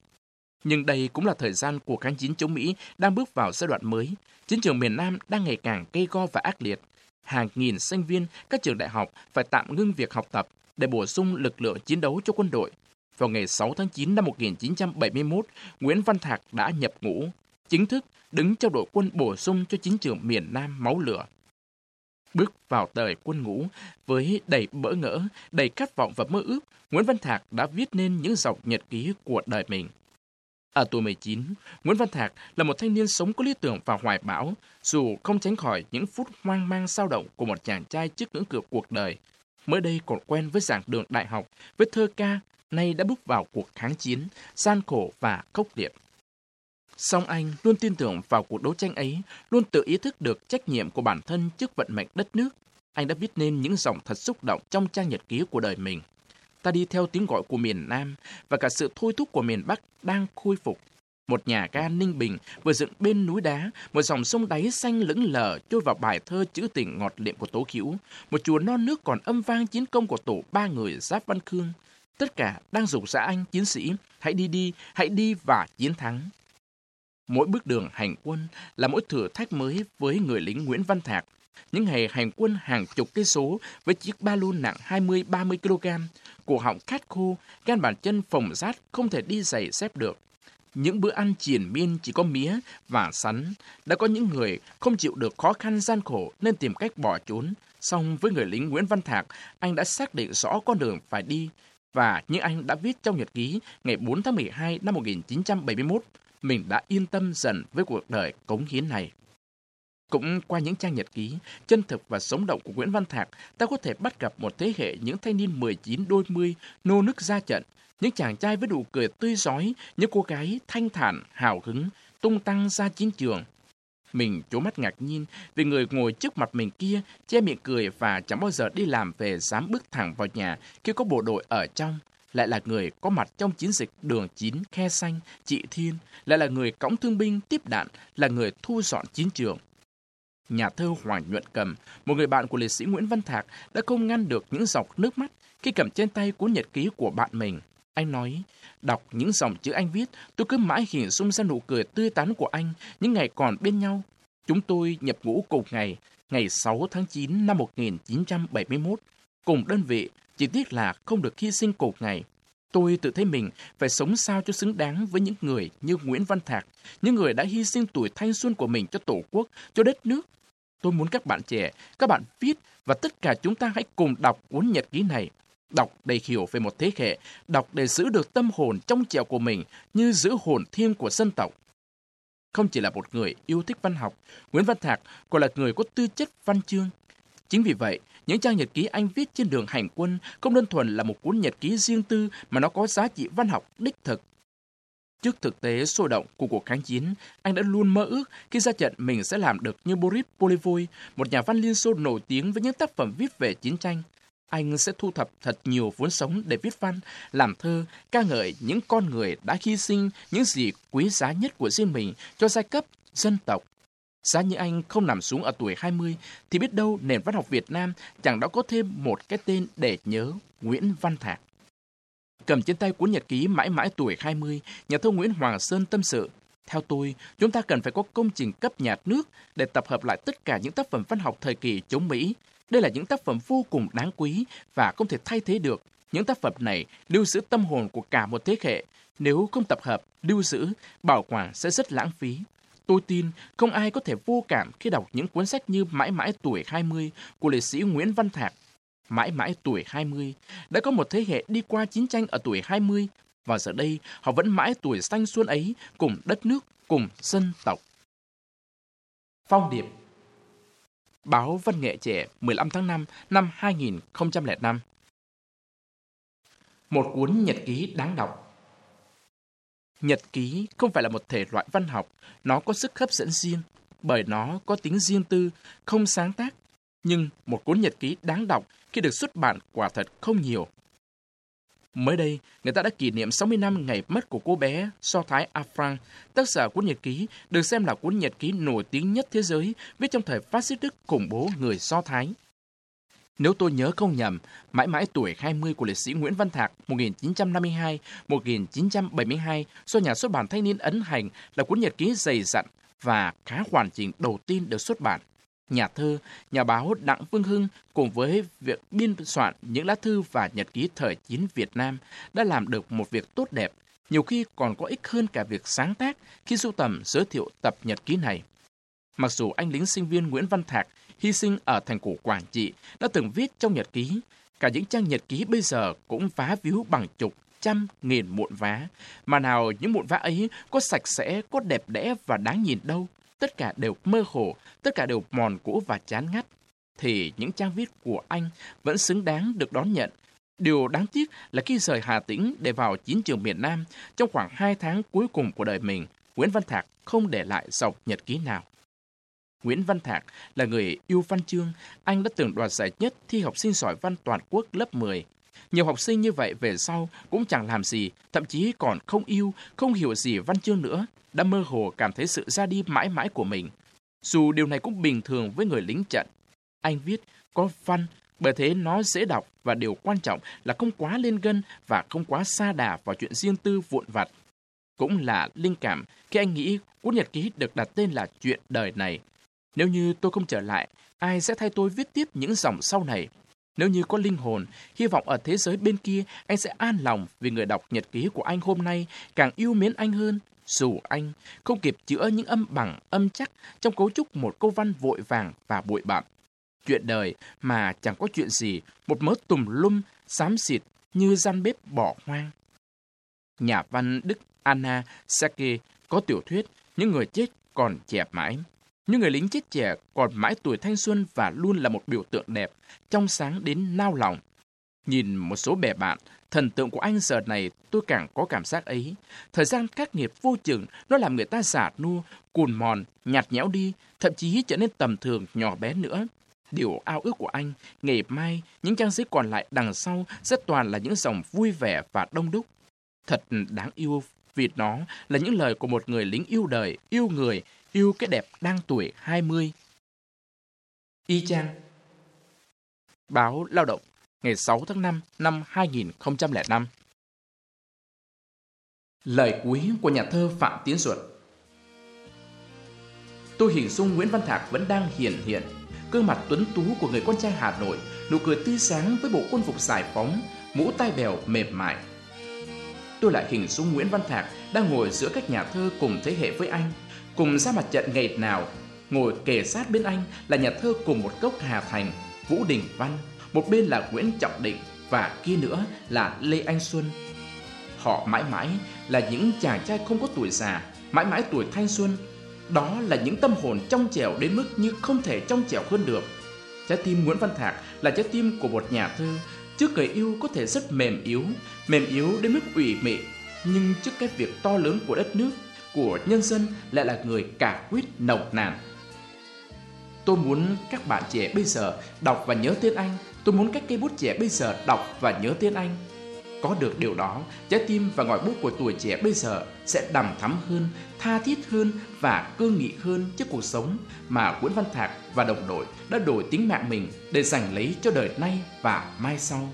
Nhưng đây cũng là thời gian của kháng chiến chống Mỹ đang bước vào giai đoạn mới. Chiến trường miền Nam đang ngày càng gây go và ác liệt. Hàng nghìn sinh viên các trường đại học phải tạm ngưng việc học tập để bổ sung lực lượng chiến đấu cho quân đội. Vào ngày 6 tháng 9 năm 1971, Nguyễn Văn Thạc đã nhập ngũ, chính thức đứng trong đội quân bổ sung cho chiến trường miền Nam máu lửa. Bước vào đời quân ngũ với đầy bỡ ngỡ, đầy khát vọng và mơ ước, Nguyễn Văn Thạc đã viết nên những dòng nhật ký của đời mình. Ở tuổi 19, Nguyễn Văn Thạc là một thanh niên sống có lý tưởng và hoài bão, dù không tránh khỏi những phút hoang mang sao động của một chàng trai trước ngưỡng cửa cuộc đời, mới đây còn quen với giảng đường đại học, với thơ ca, nay đã bước vào cuộc kháng chiến, gian khổ và khốc liệt. Song anh luôn tin tưởng vào cuộc đấu tranh ấy, luôn tự ý thức được trách nhiệm của bản thân trước vận mệnh đất nước. Anh đã viết nên những dòng thật xúc động trong trang nhật ký của đời mình. ta đi theo tiếng gọi của miền Nam và cả sự thôi thúc của miền Bắc đang khôi phục. Một nhà ga Ninh Bình vừa dựng bên núi đá, một dòng sông đáy xanh lững lờ trôi vào bài thơ chữ tình ngọt liệm của Tố Khiếu, một chùa non nước còn âm vang chiến công của tổ ba người Giáp Văn Khương. Tất cả đang rủ xã anh chiến sĩ, hãy đi đi, hãy đi và chiến thắng. Mỗi bước đường hành quân là mỗi thử thách mới với người lính Nguyễn Văn Thạc. Những ngày hành quân hàng chục cây số với chiếc ba lô nặng 20-30 kg, cổ họng khát khô, gan bàn chân phồng rát không thể đi giày xếp được. Những bữa ăn triền miên chỉ có mía và sắn. Đã có những người không chịu được khó khăn gian khổ nên tìm cách bỏ trốn. Song với người lính Nguyễn Văn Thạc, anh đã xác định rõ con đường phải đi. Và như anh đã viết trong nhật ký ngày 4 tháng 12 năm 1971, mình đã yên tâm dần với cuộc đời cống hiến này. Cũng qua những trang nhật ký, chân thực và sống động của Nguyễn Văn Thạc, ta có thể bắt gặp một thế hệ những thanh niên 19 đôi mươi nô nức ra trận, những chàng trai với đủ cười tươi giói, những cô gái thanh thản, hào hứng, tung tăng ra chiến trường. Mình chố mắt ngạc nhiên vì người ngồi trước mặt mình kia che miệng cười và chẳng bao giờ đi làm về dám bước thẳng vào nhà khi có bộ đội ở trong. Lại là người có mặt trong chiến dịch đường 9 Khe Xanh, Trị Thiên, lại là người cõng thương binh tiếp đạn, là người thu dọn chiến trường. Nhà thơ Hoàng Nhuận Cầm, một người bạn của liệt sĩ Nguyễn Văn Thạc, đã không ngăn được những giọt nước mắt khi cầm trên tay cuốn nhật ký của bạn mình. Anh nói, đọc những dòng chữ anh viết, tôi cứ mãi hình dung ra nụ cười tươi tắn của anh những ngày còn bên nhau. Chúng tôi nhập ngũ cùng ngày, ngày 6 tháng 9 năm 1971, cùng đơn vị, chỉ tiếc là không được hy sinh cùng ngày. Tôi tự thấy mình phải sống sao cho xứng đáng với những người như Nguyễn Văn Thạc, những người đã hy sinh tuổi thanh xuân của mình cho Tổ quốc, cho đất nước. Tôi muốn các bạn trẻ, các bạn viết và tất cả chúng ta hãy cùng đọc cuốn nhật ký này Đọc để hiểu về một thế hệ, đọc để giữ được tâm hồn trong trẻo của mình như giữ hồn thiêng của dân tộc. Không chỉ là một người yêu thích văn học, Nguyễn Văn Thạc còn là người có tư chất văn chương. Chính vì vậy, những trang nhật ký anh viết trên đường hành quân không đơn thuần là một cuốn nhật ký riêng tư mà nó có giá trị văn học đích thực. Trước thực tế sôi động của cuộc kháng chiến, anh đã luôn mơ ước khi ra trận mình sẽ làm được như Boris Polivoy, một nhà văn Liên Xô nổi tiếng với những tác phẩm viết về chiến tranh. Anh sẽ thu thập thật nhiều vốn sống để viết văn, làm thơ, ca ngợi những con người đã hy sinh những gì quý giá nhất của riêng mình cho giai cấp, dân tộc. Giá như anh không nằm xuống ở tuổi 20, thì biết đâu nền văn học Việt Nam chẳng đã có thêm một cái tên để nhớ Nguyễn Văn Thạc. Cầm trên tay cuốn nhật ký mãi mãi tuổi 20, nhà thơ Nguyễn Hoàng Sơn tâm sự, theo tôi, chúng ta cần phải có công trình cấp nhà nước để tập hợp lại tất cả những tác phẩm văn học thời kỳ chống Mỹ, đây là những tác phẩm vô cùng đáng quý và không thể thay thế được. Những tác phẩm này lưu giữ tâm hồn của cả một thế hệ. Nếu không tập hợp, lưu giữ, bảo quản sẽ rất lãng phí. Tôi tin không ai có thể vô cảm khi đọc những cuốn sách như Mãi mãi tuổi 20 của liệt sĩ Nguyễn Văn Thạc. Mãi mãi tuổi 20 đã có một thế hệ đi qua chiến tranh ở tuổi 20 và giờ đây họ vẫn mãi tuổi xanh xuân ấy cùng đất nước, cùng dân tộc. Phong điệp Báo Văn nghệ trẻ 15 tháng 5 năm 2005 Một cuốn nhật ký đáng đọc Nhật ký không phải là một thể loại văn học, nó có sức hấp dẫn riêng, bởi nó có tính riêng tư, không sáng tác. Nhưng một cuốn nhật ký đáng đọc khi được xuất bản quả thật không nhiều. Mới đây, người ta đã kỷ niệm 60 năm ngày mất của cô bé Do Thái A tác giả cuốn nhật ký, được xem là cuốn nhật ký nổi tiếng nhất thế giới, viết trong thời phát xít Đức khủng bố người Do Thái. Nếu tôi nhớ không nhầm, mãi mãi tuổi 20 của liệt sĩ Nguyễn Văn Thạc 1952-1972 do nhà xuất bản Thanh niên ấn hành là cuốn nhật ký dày dặn và khá hoàn chỉnh đầu tiên được xuất bản nhà thơ, nhà báo Đặng Phương Hưng cùng với việc biên soạn những lá thư và nhật ký thời chiến Việt Nam đã làm được một việc tốt đẹp, nhiều khi còn có ích hơn cả việc sáng tác khi sưu tầm giới thiệu tập nhật ký này. Mặc dù anh lính sinh viên Nguyễn Văn Thạc hy sinh ở thành cổ Quảng Trị đã từng viết trong nhật ký, cả những trang nhật ký bây giờ cũng vá víu bằng chục, trăm, nghìn muộn vá. Mà nào những muộn vá ấy có sạch sẽ, có đẹp đẽ và đáng nhìn đâu tất cả đều mơ hồ, tất cả đều mòn cũ và chán ngắt, thì những trang viết của anh vẫn xứng đáng được đón nhận. Điều đáng tiếc là khi rời Hà Tĩnh để vào chiến trường miền Nam, trong khoảng hai tháng cuối cùng của đời mình, Nguyễn Văn Thạc không để lại dòng nhật ký nào. Nguyễn Văn Thạc là người yêu văn chương, anh đã từng đoạt giải nhất thi học sinh giỏi văn toàn quốc lớp 10. Nhiều học sinh như vậy về sau cũng chẳng làm gì, thậm chí còn không yêu, không hiểu gì văn chương nữa, đã mơ hồ cảm thấy sự ra đi mãi mãi của mình. Dù điều này cũng bình thường với người lính trận. Anh viết có văn, bởi thế nó dễ đọc và điều quan trọng là không quá lên gân và không quá xa đà vào chuyện riêng tư vụn vặt. Cũng là linh cảm khi anh nghĩ cuốn nhật ký được đặt tên là Chuyện đời này. Nếu như tôi không trở lại, ai sẽ thay tôi viết tiếp những dòng sau này? Nếu như có linh hồn, hy vọng ở thế giới bên kia anh sẽ an lòng vì người đọc nhật ký của anh hôm nay càng yêu mến anh hơn, dù anh không kịp chữa những âm bằng, âm chắc trong cấu trúc một câu văn vội vàng và bụi bặm. Chuyện đời mà chẳng có chuyện gì, một mớ tùm lum, xám xịt như gian bếp bỏ hoang. Nhà văn Đức Anna Sake có tiểu thuyết Những người chết còn trẻ mãi. Những người lính chết trẻ còn mãi tuổi thanh xuân và luôn là một biểu tượng đẹp, trong sáng đến nao lòng. Nhìn một số bè bạn, thần tượng của anh giờ này tôi càng có cảm giác ấy. Thời gian các nghiệp vô chừng, nó làm người ta giả nua, cùn mòn, nhạt nhẽo đi, thậm chí trở nên tầm thường, nhỏ bé nữa. Điều ao ước của anh, ngày mai, những trang giấy còn lại đằng sau sẽ toàn là những dòng vui vẻ và đông đúc. Thật đáng yêu vì nó là những lời của một người lính yêu đời, yêu người, yêu cái đẹp đang tuổi 20. Y chang Báo Lao động ngày 6 tháng 5 năm 2005 Lời cuối của nhà thơ Phạm Tiến Duật. Tôi hình dung Nguyễn Văn Thạc vẫn đang hiện hiện, Gương mặt tuấn tú của người con trai Hà Nội, Nụ cười tươi sáng với bộ quân phục giải phóng, Mũ tai bèo mềm mại. Tôi lại hình dung Nguyễn Văn Thạc đang ngồi giữa các nhà thơ cùng thế hệ với anh, Cùng ra mặt trận ngày nào, Ngồi kề sát bên anh là nhà thơ cùng một gốc Hà Thành, Vũ Đình Văn một bên là Nguyễn Trọng Định và kia nữa là Lê Anh Xuân. Họ mãi mãi là những chàng trai không có tuổi già, mãi mãi tuổi thanh xuân. Đó là những tâm hồn trong trẻo đến mức như không thể trong trẻo hơn được. Trái tim Nguyễn Văn Thạc là trái tim của một nhà thơ, trước người yêu có thể rất mềm yếu, mềm yếu đến mức ủy mị, nhưng trước cái việc to lớn của đất nước, của nhân dân lại là người cả quyết nồng nàn. Tôi muốn các bạn trẻ bây giờ đọc và nhớ tên anh Tôi muốn các cây bút trẻ bây giờ đọc và nhớ tên anh. Có được điều đó, trái tim và ngòi bút của tuổi trẻ bây giờ sẽ đầm thắm hơn, tha thiết hơn và cương nghị hơn trước cuộc sống mà Nguyễn Văn Thạc và đồng đội đã đổi tính mạng mình để giành lấy cho đời nay và mai sau.